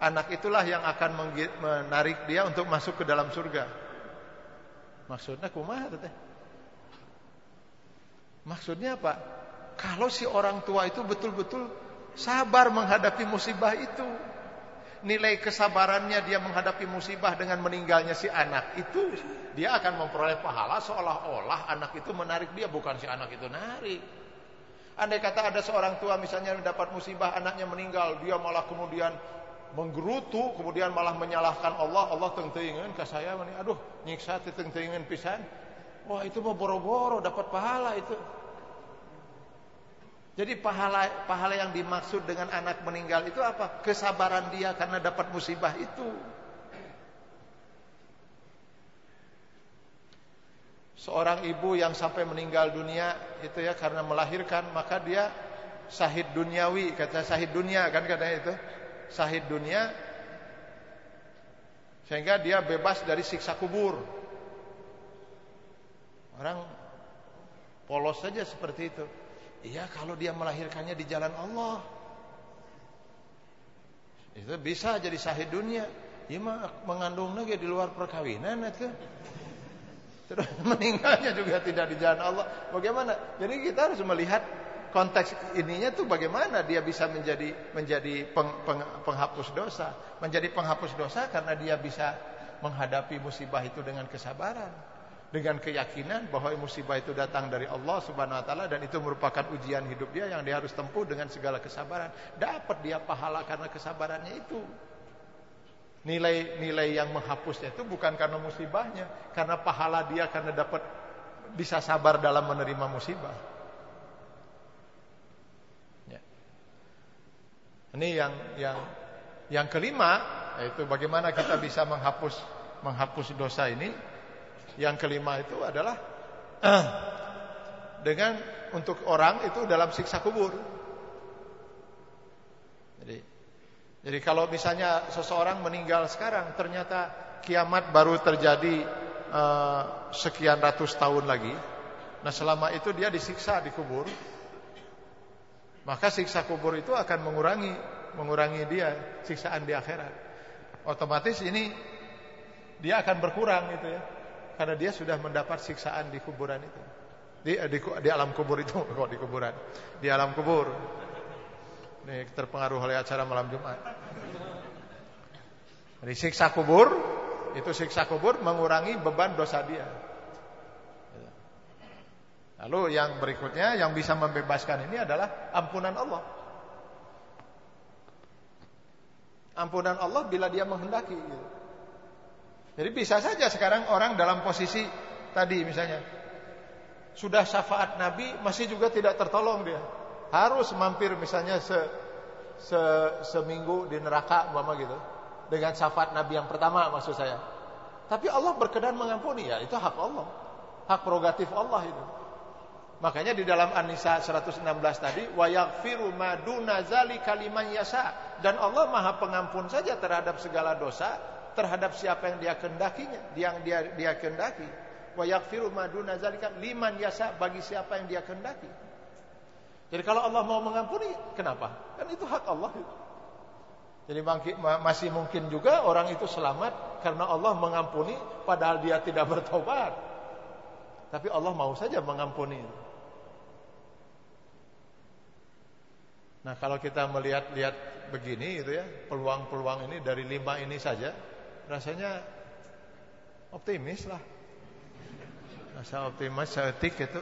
Anak itulah yang akan menarik dia untuk masuk ke dalam surga. Maksudnya kumaha teh? Maksudnya apa? Kalau si orang tua itu betul-betul sabar menghadapi musibah itu. Nilai kesabarannya dia menghadapi musibah dengan meninggalnya si anak itu dia akan memperoleh pahala seolah-olah anak itu menarik dia bukan si anak itu narik. Andai kata ada seorang tua misalnya mendapat musibah anaknya meninggal, dia malah kemudian menggerutu, kemudian malah menyalahkan Allah, Allah tengteingan ke saya, aduh nyiksa tengteingan pisan. Wah itu mau boro-boro dapat pahala itu. Jadi pahala pahala yang dimaksud dengan anak meninggal itu apa? Kesabaran dia karena dapat musibah itu. Seorang ibu yang sampai meninggal dunia itu ya karena melahirkan maka dia sahid duniawi kata sahid dunia kan katanya itu sahid dunia sehingga dia bebas dari siksa kubur. Orang polos saja seperti itu. Iya kalau dia melahirkannya di jalan Allah. Itu bisa jadi sahid dunia. Iya mah mengandung lagi di luar perkawinan itu. Terus [laughs] meninggalnya juga tidak di jalan Allah. Bagaimana? Jadi kita harus melihat konteks ininya tuh bagaimana dia bisa menjadi menjadi peng, peng, penghapus dosa. Menjadi penghapus dosa karena dia bisa menghadapi musibah itu dengan kesabaran dengan keyakinan bahwa musibah itu datang dari Allah Subhanahu wa taala dan itu merupakan ujian hidup dia yang dia harus tempuh dengan segala kesabaran. Dapat dia pahala karena kesabarannya itu. Nilai-nilai yang menghapusnya itu bukan karena musibahnya, karena pahala dia karena dapat bisa sabar dalam menerima musibah. Ini yang yang yang kelima yaitu bagaimana kita bisa menghapus menghapus dosa ini yang kelima itu adalah [clears throat] dengan untuk orang itu dalam siksa kubur. Jadi jadi kalau misalnya seseorang meninggal sekarang ternyata kiamat baru terjadi uh, sekian ratus tahun lagi. Nah, selama itu dia disiksa di kubur. Maka siksa kubur itu akan mengurangi mengurangi dia siksaan di akhirat. Otomatis ini dia akan berkurang gitu ya karena dia sudah mendapat siksaan di kuburan itu. Di, di, di alam kubur itu [laughs] kok di kuburan. Di alam kubur. Ini terpengaruh oleh acara malam Jumat. Jadi siksa kubur itu siksa kubur mengurangi beban dosa dia. Lalu yang berikutnya yang bisa membebaskan ini adalah ampunan Allah. Ampunan Allah bila dia menghendaki gitu. Jadi bisa saja sekarang orang dalam posisi tadi misalnya sudah syafaat Nabi masih juga tidak tertolong dia. Harus mampir misalnya se, se seminggu di neraka umpama gitu. Dengan syafaat Nabi yang pertama maksud saya. Tapi Allah berkenan mengampuni ya, itu hak Allah. Hak prerogatif Allah itu. Makanya di dalam An-Nisa 116 tadi wa yaghfiru ma duna zalika liman yasha dan Allah Maha Pengampun saja terhadap segala dosa terhadap siapa yang dia kendakinya, yang dia dia kendaki. Wa yaghfiru ma duna zalika liman yasa bagi siapa yang dia kendaki. Jadi kalau Allah mau mengampuni, kenapa? Kan itu hak Allah. Jadi masih mungkin juga orang itu selamat karena Allah mengampuni padahal dia tidak bertobat. Tapi Allah mau saja mengampuni. Nah kalau kita melihat-lihat begini gitu ya Peluang-peluang ini dari lima ini saja rasanya optimis lah. Rasa optimis seetik itu.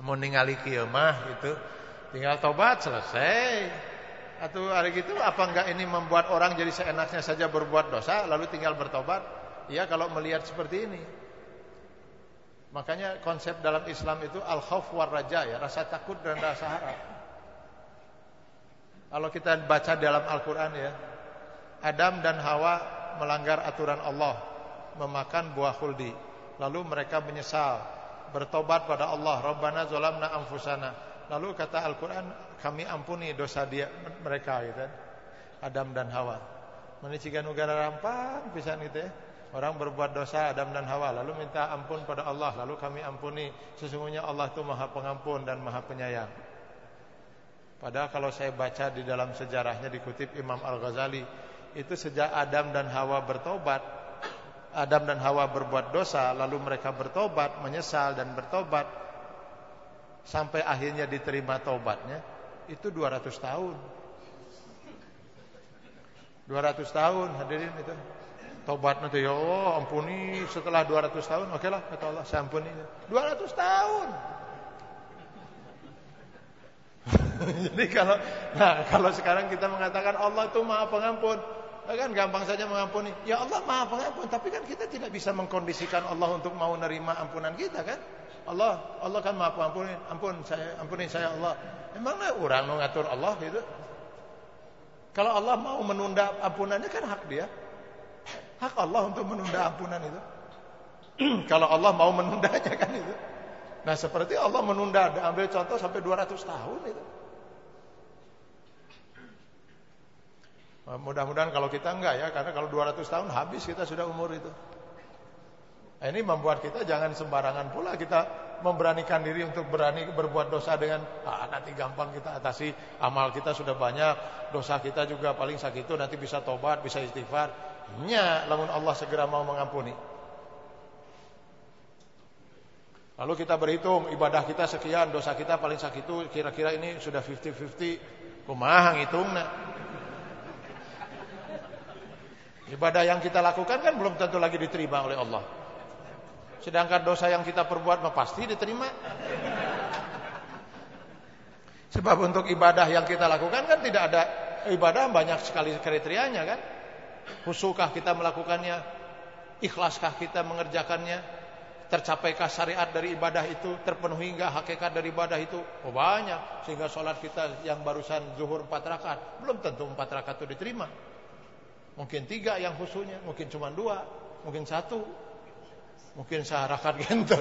Mau ningali kieu mah gitu. Tinggal tobat selesai. Atau hari gitu apa enggak ini membuat orang jadi seenaknya saja berbuat dosa lalu tinggal bertobat? Ya kalau melihat seperti ini. Makanya konsep dalam Islam itu al-khauf war raja ya, rasa takut dan rasa harap. Kalau kita baca dalam Al-Qur'an ya, Adam dan Hawa melanggar aturan Allah, memakan buah khuldi. Lalu mereka menyesal, bertobat pada Allah, Rabbana zalamna anfusana. Lalu kata Al-Qur'an, kami ampuni dosa dia mereka gitu kan. Adam dan Hawa. Menicikan negara rampang pisan gitu ya. Orang berbuat dosa Adam dan Hawa lalu minta ampun pada Allah lalu kami ampuni sesungguhnya Allah itu Maha Pengampun dan Maha Penyayang. Padahal kalau saya baca di dalam sejarahnya dikutip Imam Al-Ghazali, itu sejak Adam dan Hawa bertobat, Adam dan Hawa berbuat dosa, lalu mereka bertobat, menyesal dan bertobat sampai akhirnya diterima tobatnya, itu 200 tahun. 200 tahun hadirin itu. Tobat nanti ya Allah ampuni setelah 200 tahun. Oke lah kata Allah saya ampuni. 200 tahun. [laughs] Jadi kalau nah kalau sekarang kita mengatakan Allah itu Maha Pengampun, kan gampang saja mengampuni. Ya Allah Maha Pengampun, tapi kan kita tidak bisa mengkondisikan Allah untuk mau nerima ampunan kita kan? Allah Allah kan Maha Pengampun, ampun saya ampuni saya Allah. Emangnya orang mau ngatur Allah itu? Kalau Allah mau menunda ampunannya kan hak dia. Hak Allah untuk menunda ampunan itu. [clears throat] Kalau Allah mau menundanya kan itu. Nah seperti Allah menunda, ambil contoh sampai 200 tahun itu. Mudah-mudahan kalau kita enggak ya, karena kalau 200 tahun habis kita sudah umur itu. Nah, ini membuat kita jangan sembarangan pula kita memberanikan diri untuk berani berbuat dosa dengan ah, nanti gampang kita atasi amal kita sudah banyak dosa kita juga paling sakit itu nanti bisa tobat bisa istighfar. Nya lamun Allah segera mau mengampuni. Lalu kita berhitung ibadah kita sekian dosa kita paling sakit itu kira-kira ini sudah 50-50 kumaha ngitungna ibadah yang kita lakukan kan belum tentu lagi diterima oleh Allah Sedangkan dosa yang kita perbuat mah pasti diterima. Sebab untuk ibadah yang kita lakukan kan tidak ada ibadah banyak sekali kriterianya kan. Husukah kita melakukannya? Ikhlaskah kita mengerjakannya? Tercapaikah syariat dari ibadah itu? Terpenuhi enggak hakikat dari ibadah itu? Oh banyak. Sehingga sholat kita yang barusan zuhur empat rakaat. Belum tentu empat rakaat itu diterima. Mungkin tiga yang khusunya. Mungkin cuma dua. Mungkin satu. Mungkin seharakat [laughs] gitu.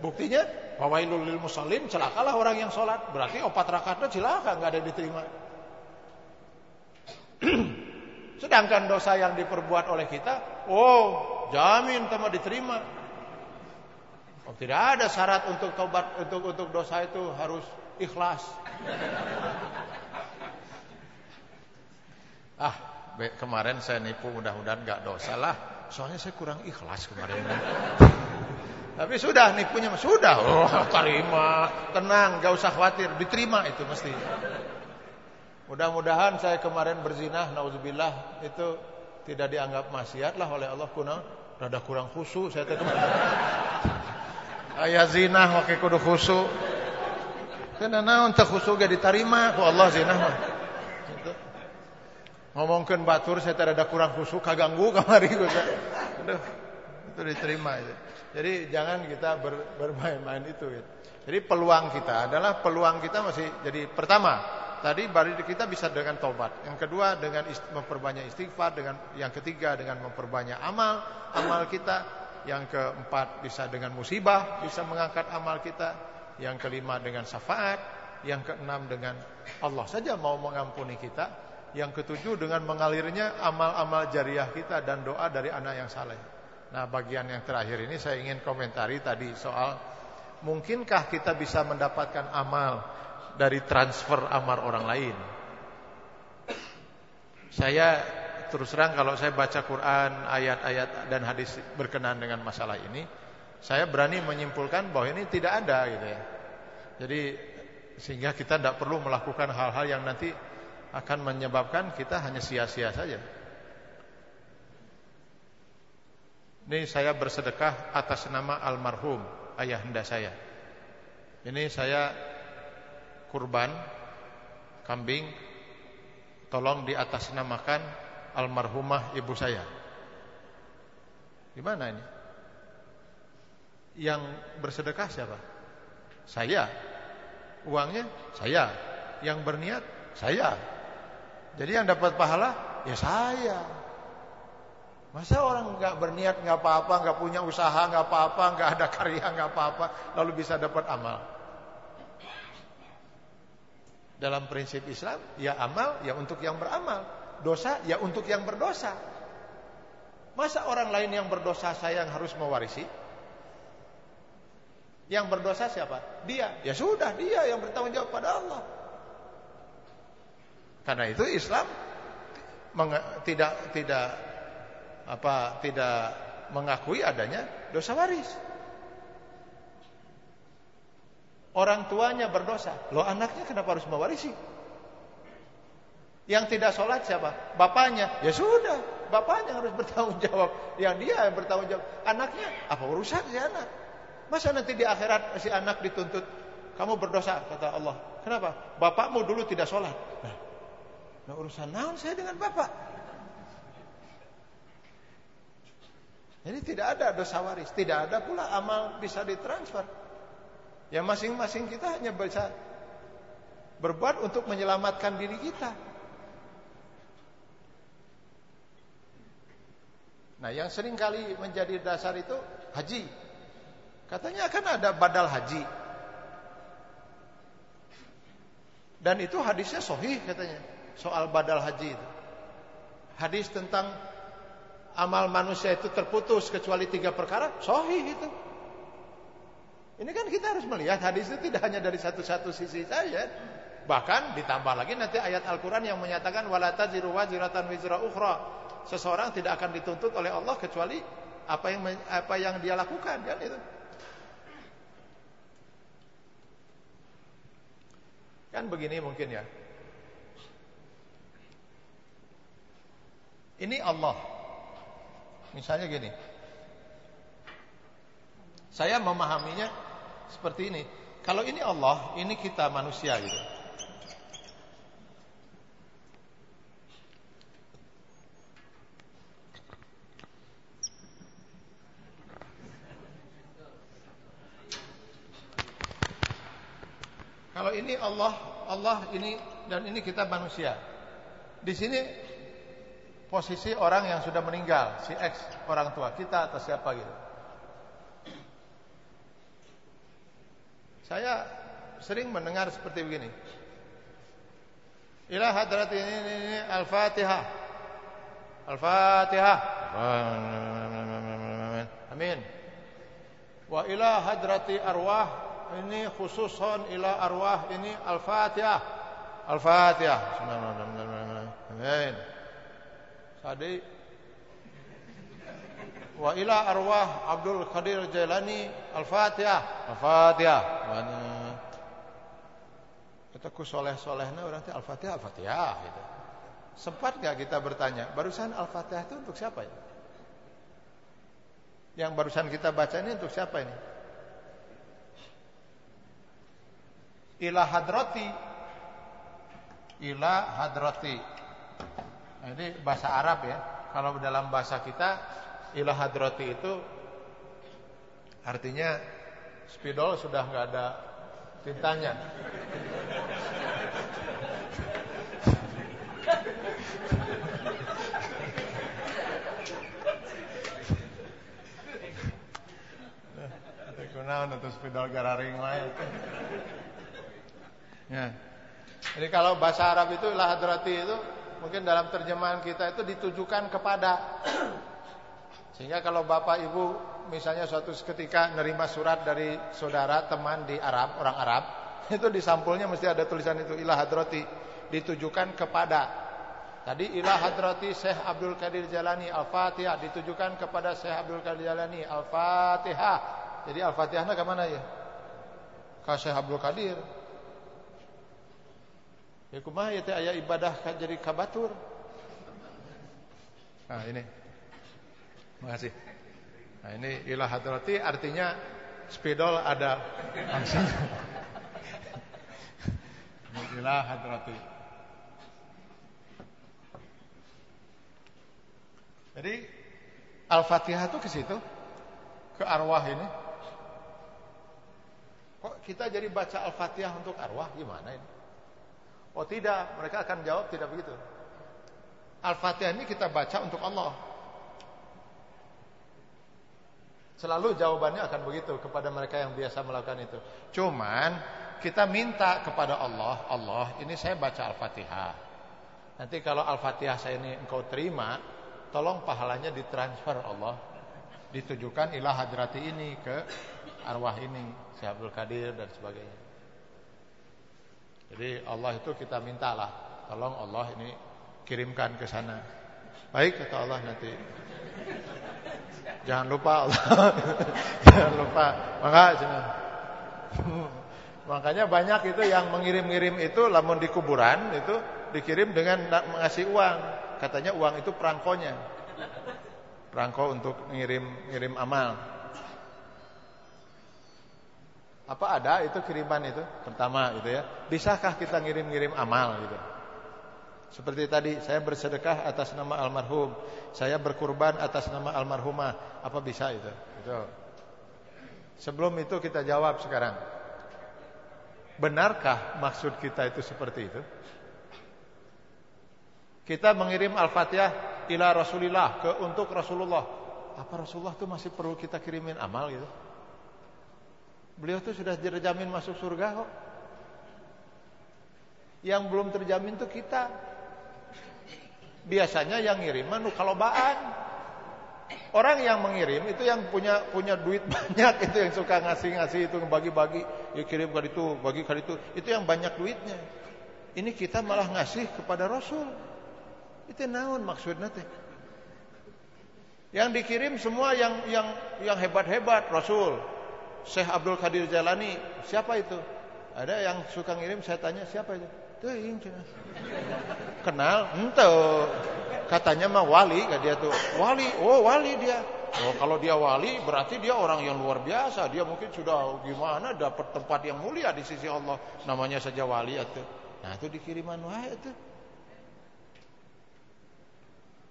Buktinya wawailul lil musallin celakalah orang yang sholat. Berarti opat rakaatnya celaka nggak ada diterima. [clears throat] Sedangkan dosa yang diperbuat oleh kita, oh jamin tema diterima. Oh, tidak ada syarat untuk tobat untuk untuk dosa itu harus ikhlas. ah, kemarin saya nipu mudah-mudahan nggak dosa lah. Soalnya saya kurang ikhlas kemarin. [laughs] Tapi sudah nipunya sudah. Oh, terima, tenang, gak usah khawatir, diterima itu mesti. Mudah-mudahan saya kemarin berzinah, nauzubillah, itu tidak dianggap maksiat lah oleh Allah kuna rada kurang khusyuk saya teh [laughs] Ayah zina wae kudu khusyuk. Kana naon teu khusyuk ge diterima ku Allah zina mah. Ngomongkan batur saya tidak ada kurang khusyuk kaganggu kamari Aduh, itu diterima itu. Jadi jangan kita ber, bermain-main itu gitu. Jadi peluang kita adalah peluang kita masih jadi pertama tadi baru kita bisa dengan tobat. Yang kedua dengan ist, memperbanyak istighfar dengan yang ketiga dengan memperbanyak amal amal kita. Yang keempat bisa dengan musibah bisa mengangkat amal kita. Yang kelima dengan syafaat. Yang keenam dengan Allah saja mau mengampuni kita yang ketujuh dengan mengalirnya amal-amal jariah kita dan doa dari anak yang saleh. Nah, bagian yang terakhir ini saya ingin komentari tadi soal mungkinkah kita bisa mendapatkan amal dari transfer amal orang lain. Saya terus terang kalau saya baca Quran, ayat-ayat dan hadis berkenan dengan masalah ini, saya berani menyimpulkan bahwa ini tidak ada gitu ya. Jadi sehingga kita tidak perlu melakukan hal-hal yang nanti akan menyebabkan kita hanya sia-sia saja. Ini saya bersedekah atas nama almarhum ayah ayahanda saya. Ini saya kurban kambing tolong di atas namakan almarhumah ibu saya. Gimana ini? Yang bersedekah siapa? Saya. Uangnya saya. Yang berniat saya. Jadi yang dapat pahala ya saya. Masa orang nggak berniat nggak apa-apa, nggak punya usaha nggak apa-apa, nggak ada karya nggak apa-apa, lalu bisa dapat amal. Dalam prinsip Islam, ya amal ya untuk yang beramal, dosa ya untuk yang berdosa. Masa orang lain yang berdosa saya yang harus mewarisi? Yang berdosa siapa? Dia. Ya sudah, dia yang bertanggung jawab pada Allah. Karena itu Islam tidak tidak apa tidak mengakui adanya dosa waris. Orang tuanya berdosa, lo anaknya kenapa harus mewarisi? Yang tidak sholat siapa? Bapaknya. Ya sudah, bapaknya harus bertanggung jawab. Yang dia yang bertanggung jawab. Anaknya, apa urusan si anak? Masa nanti di akhirat si anak dituntut, kamu berdosa, kata Allah. Kenapa? Bapakmu dulu tidak sholat. Nah, nah urusan naon saya dengan bapak? Jadi tidak ada dosa waris, tidak ada pula amal bisa ditransfer. Yang masing-masing kita hanya bisa berbuat untuk menyelamatkan diri kita. Nah, yang sering kali menjadi dasar itu haji. Katanya akan ada badal haji. Dan itu hadisnya sohih katanya. Soal badal haji itu. Hadis tentang amal manusia itu terputus kecuali tiga perkara. Sohih itu. Ini kan kita harus melihat hadis itu tidak hanya dari satu-satu sisi saja. Bahkan ditambah lagi nanti ayat Al-Quran yang menyatakan wala taziru waziratan wizra ukhra seseorang tidak akan dituntut oleh Allah kecuali apa yang apa yang dia lakukan kan itu. Kan begini mungkin ya. Ini Allah. Misalnya gini. Saya memahaminya seperti ini. Kalau ini Allah, ini kita manusia gitu. Kalau ini Allah, Allah ini dan ini kita manusia. Di sini posisi orang yang sudah meninggal, si X orang tua kita atau siapa gitu. Saya sering mendengar seperti begini. Ila hadrat ini, ini, ini Al-Fatihah. Al-Fatihah. Amin. Wa ila hadrati arwah ini khususon ila arwah ini al-fatihah al-fatihah amin tadi wa ila arwah Abdul Qadir Jailani al-fatihah. Al-fatihah. Kataku soleh-solehnya orang itu al-fatihah al-fatihah gitu. sempat gak kita bertanya barusan al-fatihah itu untuk siapa ya yang barusan kita baca ini untuk siapa ini? Ila hadrati. Ila hadrati nah, ini bahasa Arab ya kalau dalam bahasa kita ila hadrati itu artinya spidol sudah nggak ada tintanya Kunaon untuk spidol gararing lain. Ya. Jadi kalau bahasa Arab itu lahadrati itu mungkin dalam terjemahan kita itu ditujukan kepada [clears throat] sehingga kalau bapak ibu misalnya suatu ketika nerima surat dari saudara teman di Arab orang Arab [laughs] itu di sampulnya mesti ada tulisan itu ilah hadrati ditujukan kepada. Tadi ilah hadrati Syekh Abdul Qadir Jalani Al-Fatihah ditujukan kepada Syekh Abdul Qadir Jalani Al-Fatihah. Jadi Al-Fatihahnya ke mana ya? Ke Syekh Abdul Qadir Ya kumaha ya teh aya ibadah jadi kabatur. Nah ini. Makasih. Nah ini ilah hadrati artinya spidol ada langsung. [laughs] ilah hadrati. Jadi Al-Fatihah itu ke situ ke arwah ini. Kok kita jadi baca Al-Fatihah untuk arwah gimana ini? Oh tidak, mereka akan jawab tidak begitu. Al-Fatihah ini kita baca untuk Allah. Selalu jawabannya akan begitu kepada mereka yang biasa melakukan itu. Cuman kita minta kepada Allah, Allah ini saya baca Al-Fatihah. Nanti kalau Al-Fatihah saya ini engkau terima, tolong pahalanya ditransfer Allah. Ditujukan ilah hadrati ini ke arwah ini, Syekh Abdul Qadir dan sebagainya. Jadi Allah itu kita mintalah tolong Allah ini kirimkan ke sana. Baik kata Allah nanti. Jangan lupa Allah. [laughs] Jangan lupa. Maka [laughs] makanya banyak itu yang mengirim-ngirim itu lamun di kuburan itu dikirim dengan mengasih uang. Katanya uang itu perangkonya. Perangko untuk ngirim-ngirim amal. Apa ada itu kiriman itu? Pertama gitu ya. Bisakah kita ngirim-ngirim amal gitu? Seperti tadi saya bersedekah atas nama almarhum, saya berkurban atas nama almarhumah. Apa bisa itu? Itu. Sebelum itu kita jawab sekarang. Benarkah maksud kita itu seperti itu? Kita mengirim Al-Fatihah ila Rasulillah ke untuk Rasulullah. Apa Rasulullah itu masih perlu kita kirimin amal gitu? Beliau tuh sudah terjamin masuk surga kok. Yang belum terjamin tuh kita. Biasanya yang ngirim kalau kalobaan. Orang yang mengirim itu yang punya punya duit [laughs] banyak itu yang suka ngasih-ngasih itu bagi-bagi, ya kirim kali itu, bagi kali itu. Itu yang banyak duitnya. Ini kita malah ngasih kepada Rasul. Itu naon maksudnya teh? Yang dikirim semua yang yang yang hebat-hebat Rasul. Syekh Abdul Qadir Jalani, siapa itu? Ada yang suka ngirim, saya tanya siapa itu? Teuing Kenal? Ente. Katanya mah wali, kan dia tuh. Wali, oh wali dia. Oh kalau dia wali berarti dia orang yang luar biasa. Dia mungkin sudah gimana dapat tempat yang mulia di sisi Allah. Namanya saja wali itu. Nah itu dikiriman wah itu.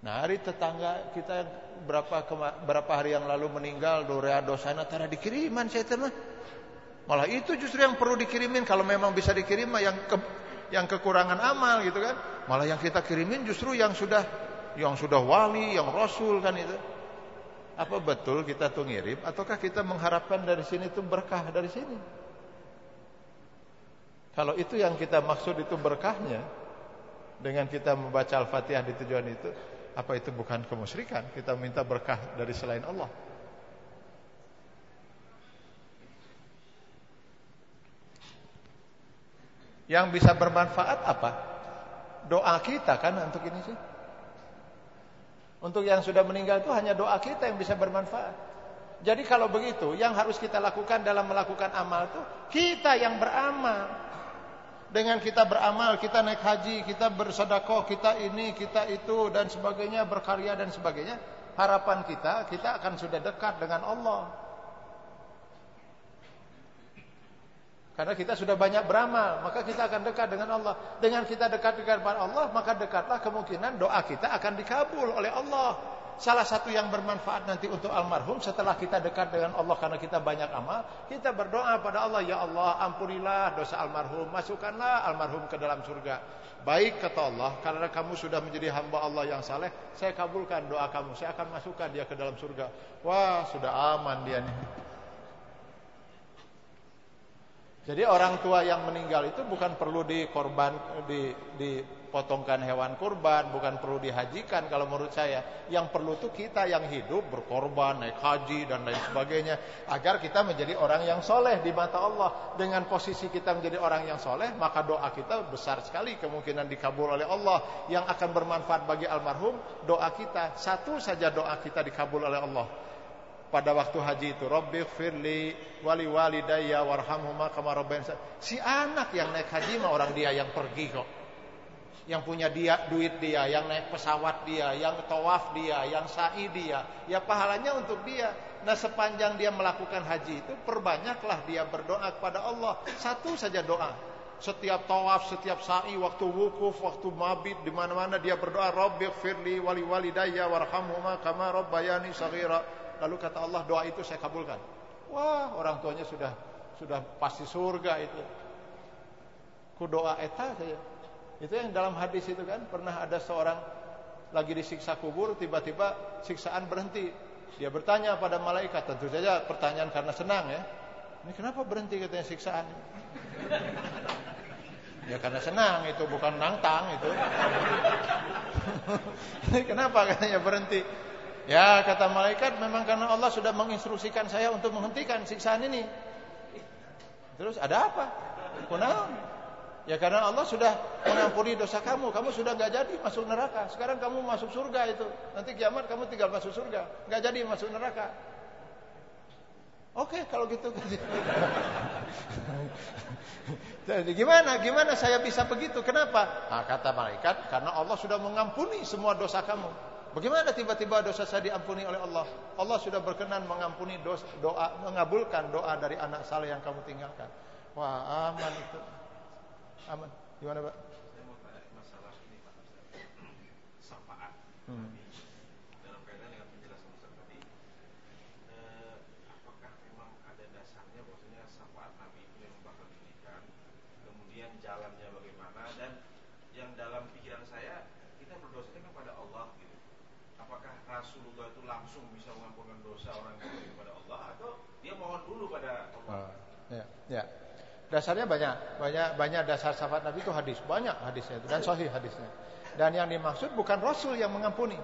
Nah hari tetangga kita berapa berapa hari yang lalu meninggal dorea dosana tara dikiriman saya mah. Malah itu justru yang perlu dikirimin kalau memang bisa dikirim yang ke, yang kekurangan amal gitu kan. Malah yang kita kirimin justru yang sudah yang sudah wali, yang rasul kan itu. Apa betul kita tuh ngirim ataukah kita mengharapkan dari sini tuh berkah dari sini? Kalau itu yang kita maksud itu berkahnya dengan kita membaca Al-Fatihah di tujuan itu, apa itu bukan kemusyrikan? Kita minta berkah dari selain Allah. Yang bisa bermanfaat apa? Doa kita kan untuk ini sih. Untuk yang sudah meninggal itu hanya doa kita yang bisa bermanfaat. Jadi kalau begitu, yang harus kita lakukan dalam melakukan amal itu kita yang beramal. Dengan kita beramal, kita naik haji, kita bersedekah, kita ini, kita itu dan sebagainya, berkarya dan sebagainya. Harapan kita, kita akan sudah dekat dengan Allah. Karena kita sudah banyak beramal, maka kita akan dekat dengan Allah. Dengan kita dekat dengan Allah, maka dekatlah kemungkinan doa kita akan dikabul oleh Allah. Salah satu yang bermanfaat nanti untuk almarhum setelah kita dekat dengan Allah karena kita banyak amal, kita berdoa pada Allah, ya Allah, ampunilah dosa almarhum, masukkanlah almarhum ke dalam surga. Baik kata Allah, karena kamu sudah menjadi hamba Allah yang saleh, saya kabulkan doa kamu, saya akan masukkan dia ke dalam surga. Wah, sudah aman dia nih. Jadi orang tua yang meninggal itu bukan perlu dikorban di di potongkan hewan kurban, bukan perlu dihajikan kalau menurut saya. Yang perlu tuh kita yang hidup berkorban, naik haji dan lain sebagainya agar kita menjadi orang yang soleh di mata Allah. Dengan posisi kita menjadi orang yang soleh, maka doa kita besar sekali kemungkinan dikabul oleh Allah. Yang akan bermanfaat bagi almarhum, doa kita satu saja doa kita dikabul oleh Allah pada waktu haji itu Rabbi firli wali walidayya warhamhuma kama rabbayani si anak yang naik haji mah orang dia yang pergi kok yang punya dia duit dia, yang naik pesawat dia, yang tawaf dia, yang sa'i dia, ya pahalanya untuk dia. Nah sepanjang dia melakukan haji itu perbanyaklah dia berdoa kepada Allah. Satu saja doa. Setiap tawaf, setiap sa'i, waktu wukuf, waktu mabit, di mana-mana dia berdoa, Rabbighfirli wali walidayya warhamhuma kama rabbayani saghira. Lalu kata Allah, doa itu saya kabulkan. Wah, orang tuanya sudah sudah pasti surga itu. Ku doa eta saya. Itu yang dalam hadis itu kan pernah ada seorang lagi disiksa kubur tiba-tiba siksaan berhenti. Dia bertanya pada malaikat, tentu saja pertanyaan karena senang ya. Ini kenapa berhenti katanya siksaan? [laughs] Ya karena senang itu bukan nangtang itu. [laughs] Ini kenapa katanya berhenti? Ya kata malaikat memang karena Allah sudah menginstruksikan saya untuk menghentikan siksaan ini. Terus ada apa? Kunaon? Ya karena Allah sudah mengampuni dosa kamu, kamu sudah nggak jadi masuk neraka. Sekarang kamu masuk surga itu. Nanti kiamat kamu tinggal masuk surga, nggak jadi masuk neraka. Oke, kalau gitu. [laughs] Jadi gimana? Gimana saya bisa begitu? Kenapa? Nah, kata malaikat, karena Allah sudah mengampuni semua dosa kamu. Bagaimana tiba-tiba dosa saya diampuni oleh Allah? Allah sudah berkenan mengampuni dosa, doa, mengabulkan doa dari anak saleh yang kamu tinggalkan. Wah, aman itu. Aman. Gimana, Pak? Saya mau tanya masalah ini, Pak. Syafaat. Hmm. Dasarnya banyak, banyak banyak dasar syafaat Nabi itu hadis, banyak hadisnya itu dan sahih hadisnya. Dan yang dimaksud bukan Rasul yang mengampuni.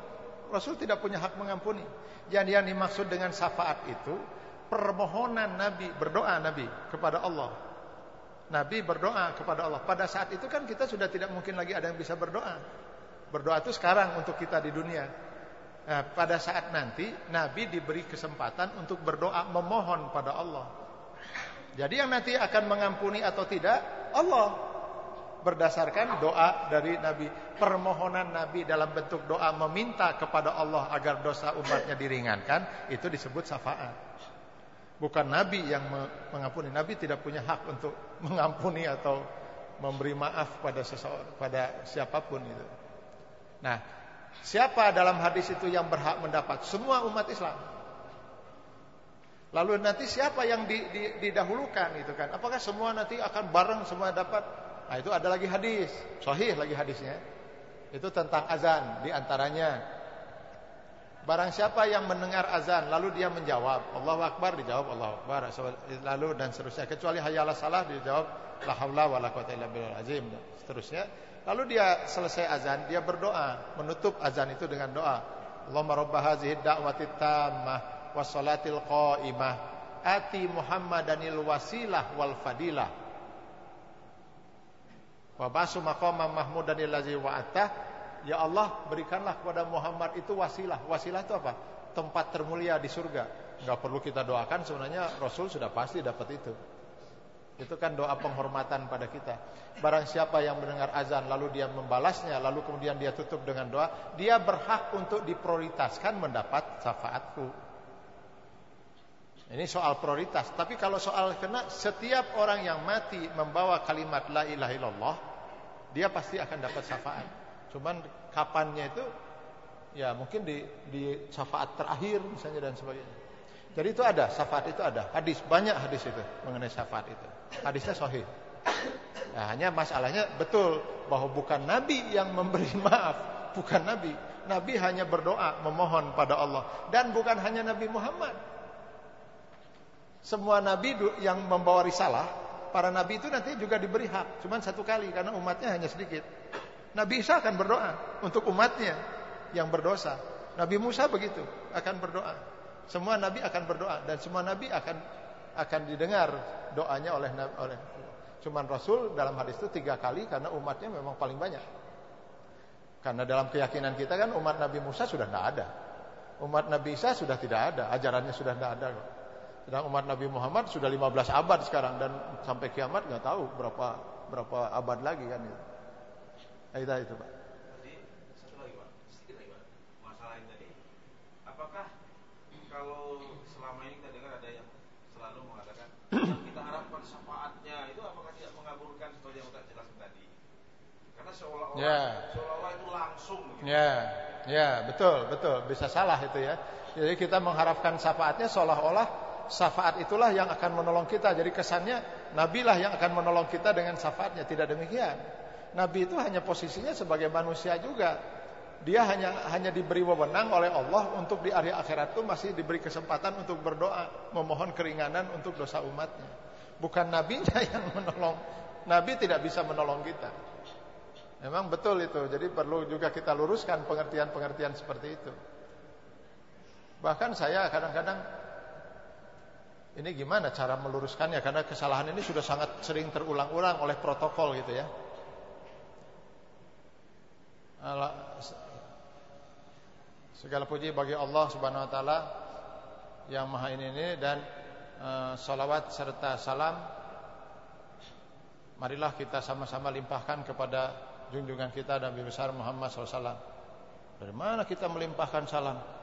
Rasul tidak punya hak mengampuni. Yang yang dimaksud dengan syafaat itu permohonan Nabi, berdoa Nabi kepada Allah. Nabi berdoa kepada Allah. Pada saat itu kan kita sudah tidak mungkin lagi ada yang bisa berdoa. Berdoa itu sekarang untuk kita di dunia. Nah, pada saat nanti Nabi diberi kesempatan untuk berdoa memohon pada Allah. Jadi yang nanti akan mengampuni atau tidak Allah berdasarkan doa dari Nabi, permohonan Nabi dalam bentuk doa meminta kepada Allah agar dosa umatnya diringankan, itu disebut syafaat. Bukan Nabi yang mengampuni. Nabi tidak punya hak untuk [laughs] mengampuni atau memberi maaf pada seseorang, pada siapa pun itu. Nah, siapa dalam hadis itu yang berhak mendapat? Semua umat Islam. Lalu nanti siapa yang di, di, didahulukan itu kan? Apakah semua nanti akan bareng semua dapat? Nah, itu ada lagi hadis, sahih lagi hadisnya. Itu tentang azan di antaranya. Barang siapa yang mendengar azan lalu dia menjawab Allahu Akbar dijawab Allahu Akbar lalu dan seterusnya kecuali hayalah salah dijawab la haula wala quwata illa azim seterusnya lalu dia selesai azan dia berdoa menutup azan itu dengan doa Allahumma rabb hadhihi da'wati tammah wassalatil qaimah. Ati Muhammadanil wasilah wal fadilah. Wa basu maqama mahmudanil ladzi wa'ata ya Allah berikanlah kepada Muhammad itu wasilah. Wasilah itu apa? Tempat termulia di surga. Enggak perlu kita doakan sebenarnya Rasul sudah pasti dapat itu. Itu kan doa penghormatan pada kita. Barang siapa yang mendengar azan lalu dia membalasnya lalu kemudian dia tutup dengan doa, dia berhak untuk diprioritaskan mendapat syafaatku. Ini soal prioritas. Tapi kalau soal kena setiap orang yang mati membawa kalimat la ilaha illallah, dia pasti akan dapat syafaat. Cuman kapannya itu ya mungkin di di syafaat terakhir misalnya dan sebagainya. Jadi itu ada, syafaat itu ada. Hadis banyak hadis itu mengenai syafaat itu. Hadisnya sahih. Nah, hanya masalahnya betul bahwa bukan nabi yang memberi [laughs] maaf, bukan nabi. Nabi hanya berdoa memohon pada Allah dan bukan hanya Nabi Muhammad. Semua nabi yang membawa risalah, para nabi itu nanti juga diberi hak, cuman satu kali karena umatnya hanya sedikit. Nabi Isa akan berdoa untuk umatnya yang berdosa. Nabi Musa begitu, akan berdoa. Semua nabi akan berdoa dan semua nabi akan akan didengar doanya oleh oleh cuman Rasul dalam hadis itu tiga kali karena umatnya memang paling banyak. Karena dalam keyakinan kita kan umat Nabi Musa sudah tidak ada. Umat Nabi Isa sudah tidak ada, ajarannya sudah tidak ada. Sedang umat Nabi Muhammad sudah 15 abad sekarang dan sampai kiamat nggak tahu berapa berapa abad lagi kan itu. Nah, itu itu Pak. Jadi satu lagi Pak, sedikit lagi Pak. Masalah ini tadi, apakah kalau selama ini kita dengar ada yang selalu mengatakan yang kita harapkan syafaatnya itu apakah tidak mengabulkan seperti yang kita jelaskan tadi? Karena seolah-olah yeah. seolah-olah itu langsung. Gitu. Ya, ya betul betul bisa salah itu ya. Jadi kita mengharapkan syafaatnya seolah-olah syafaat itulah yang akan menolong kita. Jadi kesannya Nabi lah yang akan menolong kita dengan syafaatnya. Tidak demikian. Nabi itu hanya posisinya sebagai manusia juga. Dia hanya hanya diberi wewenang oleh Allah untuk di hari akhirat itu masih diberi kesempatan untuk berdoa, memohon keringanan untuk dosa umatnya. Bukan nabinya [laughs] yang menolong. Nabi tidak bisa menolong kita. Memang betul itu. Jadi perlu juga kita luruskan pengertian-pengertian seperti itu. Bahkan saya kadang-kadang Ini gimana cara meluruskannya karena kesalahan ini sudah sangat sering terulang-ulang oleh protokol gitu ya. Segala puji bagi Allah Subhanahu wa taala yang Maha ini, ini dan uh, salawat serta salam marilah kita sama-sama limpahkan kepada junjungan kita Nabi besar Muhammad SAW. Dari mana kita melimpahkan salam?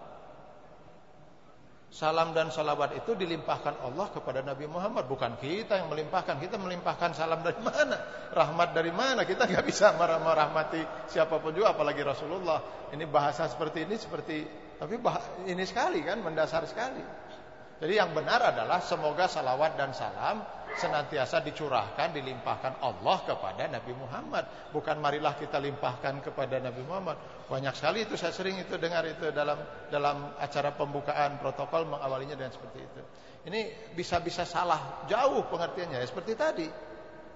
Salam dan salawat itu dilimpahkan Allah kepada Nabi Muhammad. Bukan kita yang melimpahkan. Kita melimpahkan salam dari mana? Rahmat dari mana? Kita nggak bisa merahmati siapa pun juga Apalagi Rasulullah. Ini bahasa seperti ini seperti Tapi ini sekali kan mendasar sekali. Jadi yang benar adalah semoga salawat dan salam senantiasa dicurahkan, dilimpahkan Allah kepada Nabi Muhammad. Bukan marilah kita limpahkan kepada Nabi Muhammad. Banyak sekali itu saya sering itu dengar itu dalam dalam acara pembukaan protokol mengawalinya dan seperti itu. Ini bisa-bisa salah jauh pengertiannya ya seperti tadi.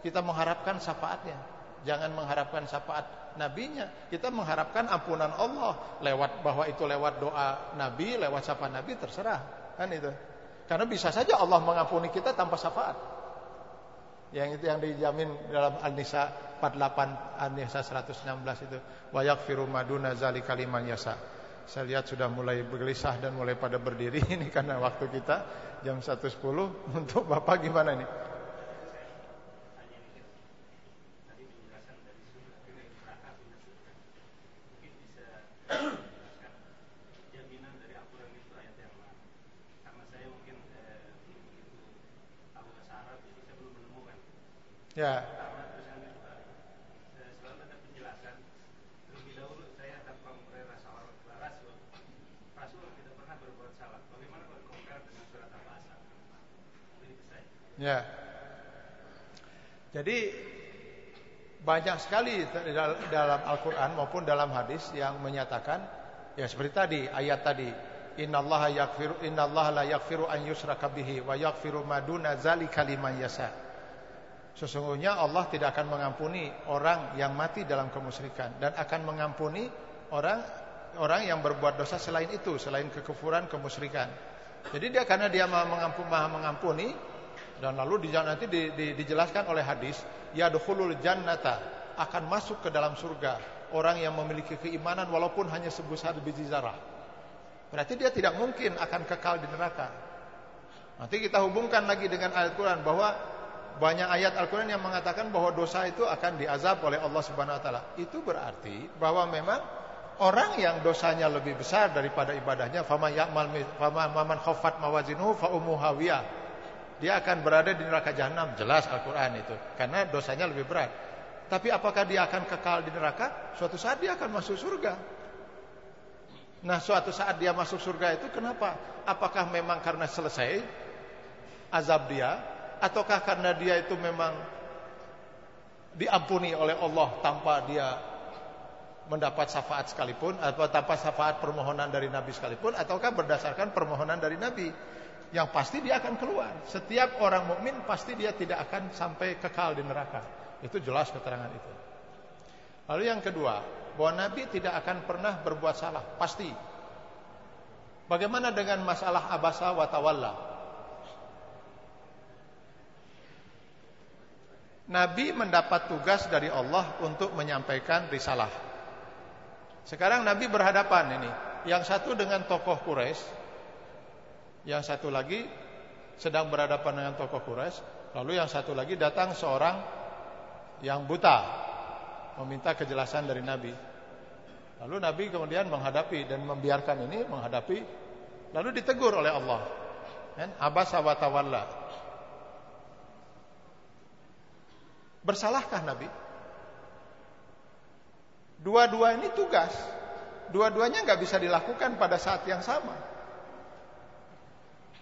Kita mengharapkan syafaatnya. Jangan mengharapkan syafaat nabinya. Kita mengharapkan ampunan Allah lewat bahwa itu lewat doa nabi, lewat syafaat nabi terserah. Kan itu. Karena bisa saja Allah mengampuni kita tanpa syafaat. Yang itu yang dijamin dalam An-Nisa 48 An-Nisa 116 itu wa yaghfiru maduna zalika liman yasa. Saya lihat sudah mulai bergelisah dan mulai pada berdiri [laughs] ini karena waktu kita jam 1.10 [laughs] untuk Bapak gimana nih? Ya. Ya. Jadi banyak sekali dalam Al-Qur'an maupun dalam hadis yang menyatakan ya seperti tadi ayat tadi innallaha yaghfiru innallaha la yaghfiru an yushraka bihi wa yaghfiru maduna zalika liman yasha. Sesungguhnya Allah tidak akan mengampuni orang yang mati dalam kemusyrikan dan akan mengampuni orang orang yang berbuat dosa selain itu, selain kekufuran, kemusyrikan. Jadi dia karena dia maha mengampuni dan lalu di, nanti di, di, dijelaskan oleh hadis, ya yadkhulul jannata akan masuk ke dalam surga orang yang memiliki keimanan walaupun hanya sebesar biji zarah. Berarti dia tidak mungkin akan kekal di neraka. Nanti kita hubungkan lagi dengan ayat Quran bahwa banyak ayat Al-Quran yang mengatakan bahwa dosa itu akan diazab oleh Allah Subhanahu Wa Taala. Itu berarti bahwa memang orang yang dosanya lebih besar daripada ibadahnya, fama yakmal fama maman khafat mawazinu fa hawiyah. Dia akan berada di neraka jahanam, jelas Al-Quran itu, karena dosanya lebih berat. Tapi apakah dia akan kekal di neraka? Suatu saat dia akan masuk surga. Nah, suatu saat dia masuk surga itu kenapa? Apakah memang karena selesai azab dia ataukah karena dia itu memang diampuni oleh Allah tanpa dia mendapat syafaat sekalipun atau tanpa syafaat permohonan dari Nabi sekalipun ataukah berdasarkan permohonan dari Nabi? Yang pasti dia akan keluar. Setiap orang mukmin pasti dia tidak akan sampai kekal di neraka. Itu jelas keterangan itu. Lalu yang kedua bahwa Nabi tidak akan pernah berbuat salah. Pasti. Bagaimana dengan masalah abasa wa tawalla? Nabi mendapat tugas dari Allah untuk menyampaikan risalah. Sekarang Nabi berhadapan ini, yang satu dengan tokoh Quraisy, yang satu lagi sedang berhadapan dengan tokoh Quraisy, lalu yang satu lagi datang seorang yang buta meminta kejelasan dari Nabi. Lalu Nabi kemudian menghadapi dan membiarkan ini menghadapi lalu ditegur oleh Allah. Kan? Abasa wa. Bersalahkah Nabi? Dua-dua ini tugas. Dua-duanya nggak bisa dilakukan pada saat yang sama.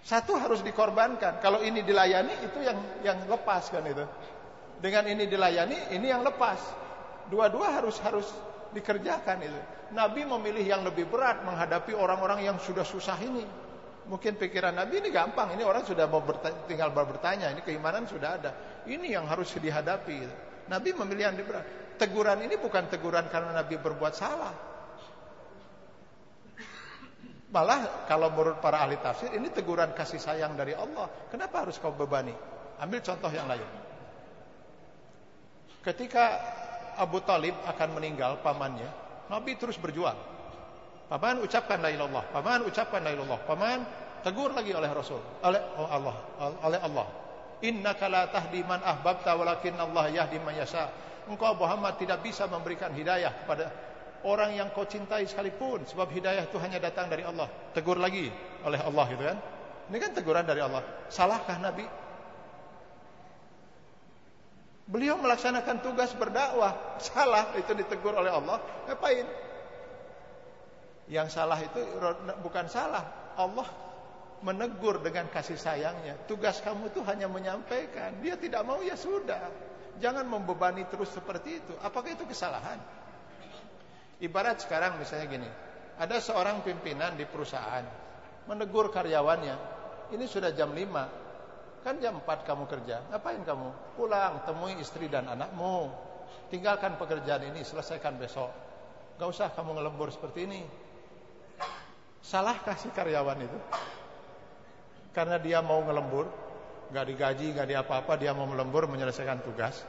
Satu harus dikorbankan. Kalau ini dilayani itu yang yang lepas kan itu. Dengan ini dilayani ini yang lepas. Dua-dua harus harus dikerjakan itu. Nabi memilih yang lebih berat menghadapi orang-orang yang sudah susah ini. Mungkin pikiran Nabi ini gampang, ini orang sudah mau bertanya, tinggal bertanya, ini keimanan sudah ada. Ini yang harus dihadapi. Nabi memilih yang berat. Teguran ini bukan teguran karena Nabi berbuat salah. Malah kalau menurut para ahli tafsir ini teguran kasih sayang dari Allah. Kenapa harus kau bebani? Ambil contoh yang lain. Ketika Abu Talib akan meninggal pamannya, Nabi terus berjuang. Paman ucapkan la ilallah, paman ucapkan la ilallah, paman tegur lagi oleh Rasul, oleh oh Allah, oleh Allah. Innaka la tahdi man ahbabta walakin Allah yahdi man yasha. Engkau Muhammad tidak bisa memberikan hidayah kepada orang yang kau cintai sekalipun sebab hidayah itu hanya datang dari Allah. Tegur lagi oleh Allah gitu kan. Ini kan teguran dari Allah. Salahkah Nabi? Beliau melaksanakan tugas berdakwah. Salah itu ditegur oleh Allah. Ngapain? Yang salah itu bukan salah. Allah menegur dengan kasih sayangnya. Tugas kamu itu hanya menyampaikan. Dia tidak mau ya sudah. Jangan membebani terus seperti itu. Apakah itu kesalahan? Ibarat sekarang misalnya gini. Ada seorang pimpinan di perusahaan. Menegur karyawannya. Ini sudah jam 5. Kan jam 4 kamu kerja. Ngapain kamu? Pulang, temui istri dan anakmu. Tinggalkan pekerjaan ini, selesaikan besok. Gak usah kamu ngelembur seperti ini. Salahkah si karyawan itu? Karena dia mau ngelembur, gak digaji, gak di apa-apa, dia mau melembur menyelesaikan tugas.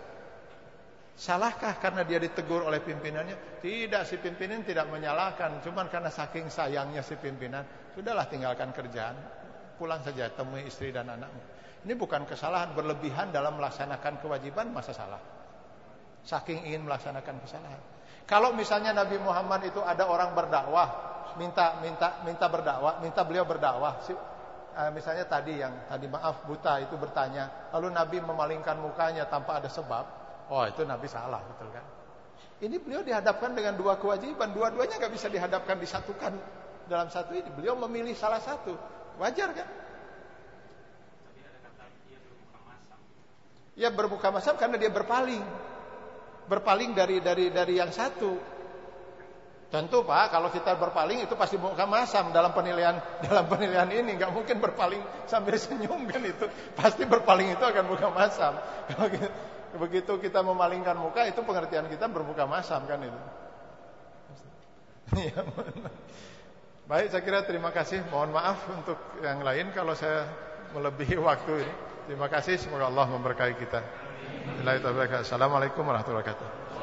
Salahkah karena dia ditegur oleh pimpinannya? Tidak, si pimpinan tidak menyalahkan. Cuman karena saking sayangnya si pimpinan. Sudahlah tinggalkan kerjaan. Pulang saja temui istri dan anakmu. Ini bukan kesalahan berlebihan dalam melaksanakan kewajiban masa salah. Saking ingin melaksanakan kesalahan. Kalau misalnya Nabi Muhammad itu ada orang berdakwah, minta minta minta berdakwah, minta beliau berdakwah. Uh, misalnya tadi yang tadi maaf buta itu bertanya, lalu Nabi memalingkan mukanya tanpa ada sebab. Oh, itu Nabi salah, betul kan? Ini beliau dihadapkan dengan dua kewajiban, dua-duanya nggak bisa dihadapkan disatukan dalam satu ini. Beliau memilih salah satu. Wajar kan? Ya berbuka masam karena dia berpaling. Berpaling dari dari dari yang satu. Tentu Pak, kalau kita berpaling itu pasti buka masam dalam penilaian [laughs] dalam penilaian ini nggak mungkin berpaling sambil [laughs] senyum kan itu. Pasti berpaling itu akan buka masam. [laughs] Kalau begitu kita memalingkan muka itu pengertian kita berbuka masam kan itu. Ya, Baik, saya kira terima kasih. Mohon maaf untuk yang lain kalau saya melebihi waktu ini. Terima kasih semoga Allah memberkahi kita. Assalamualaikum warahmatullahi wabarakatuh.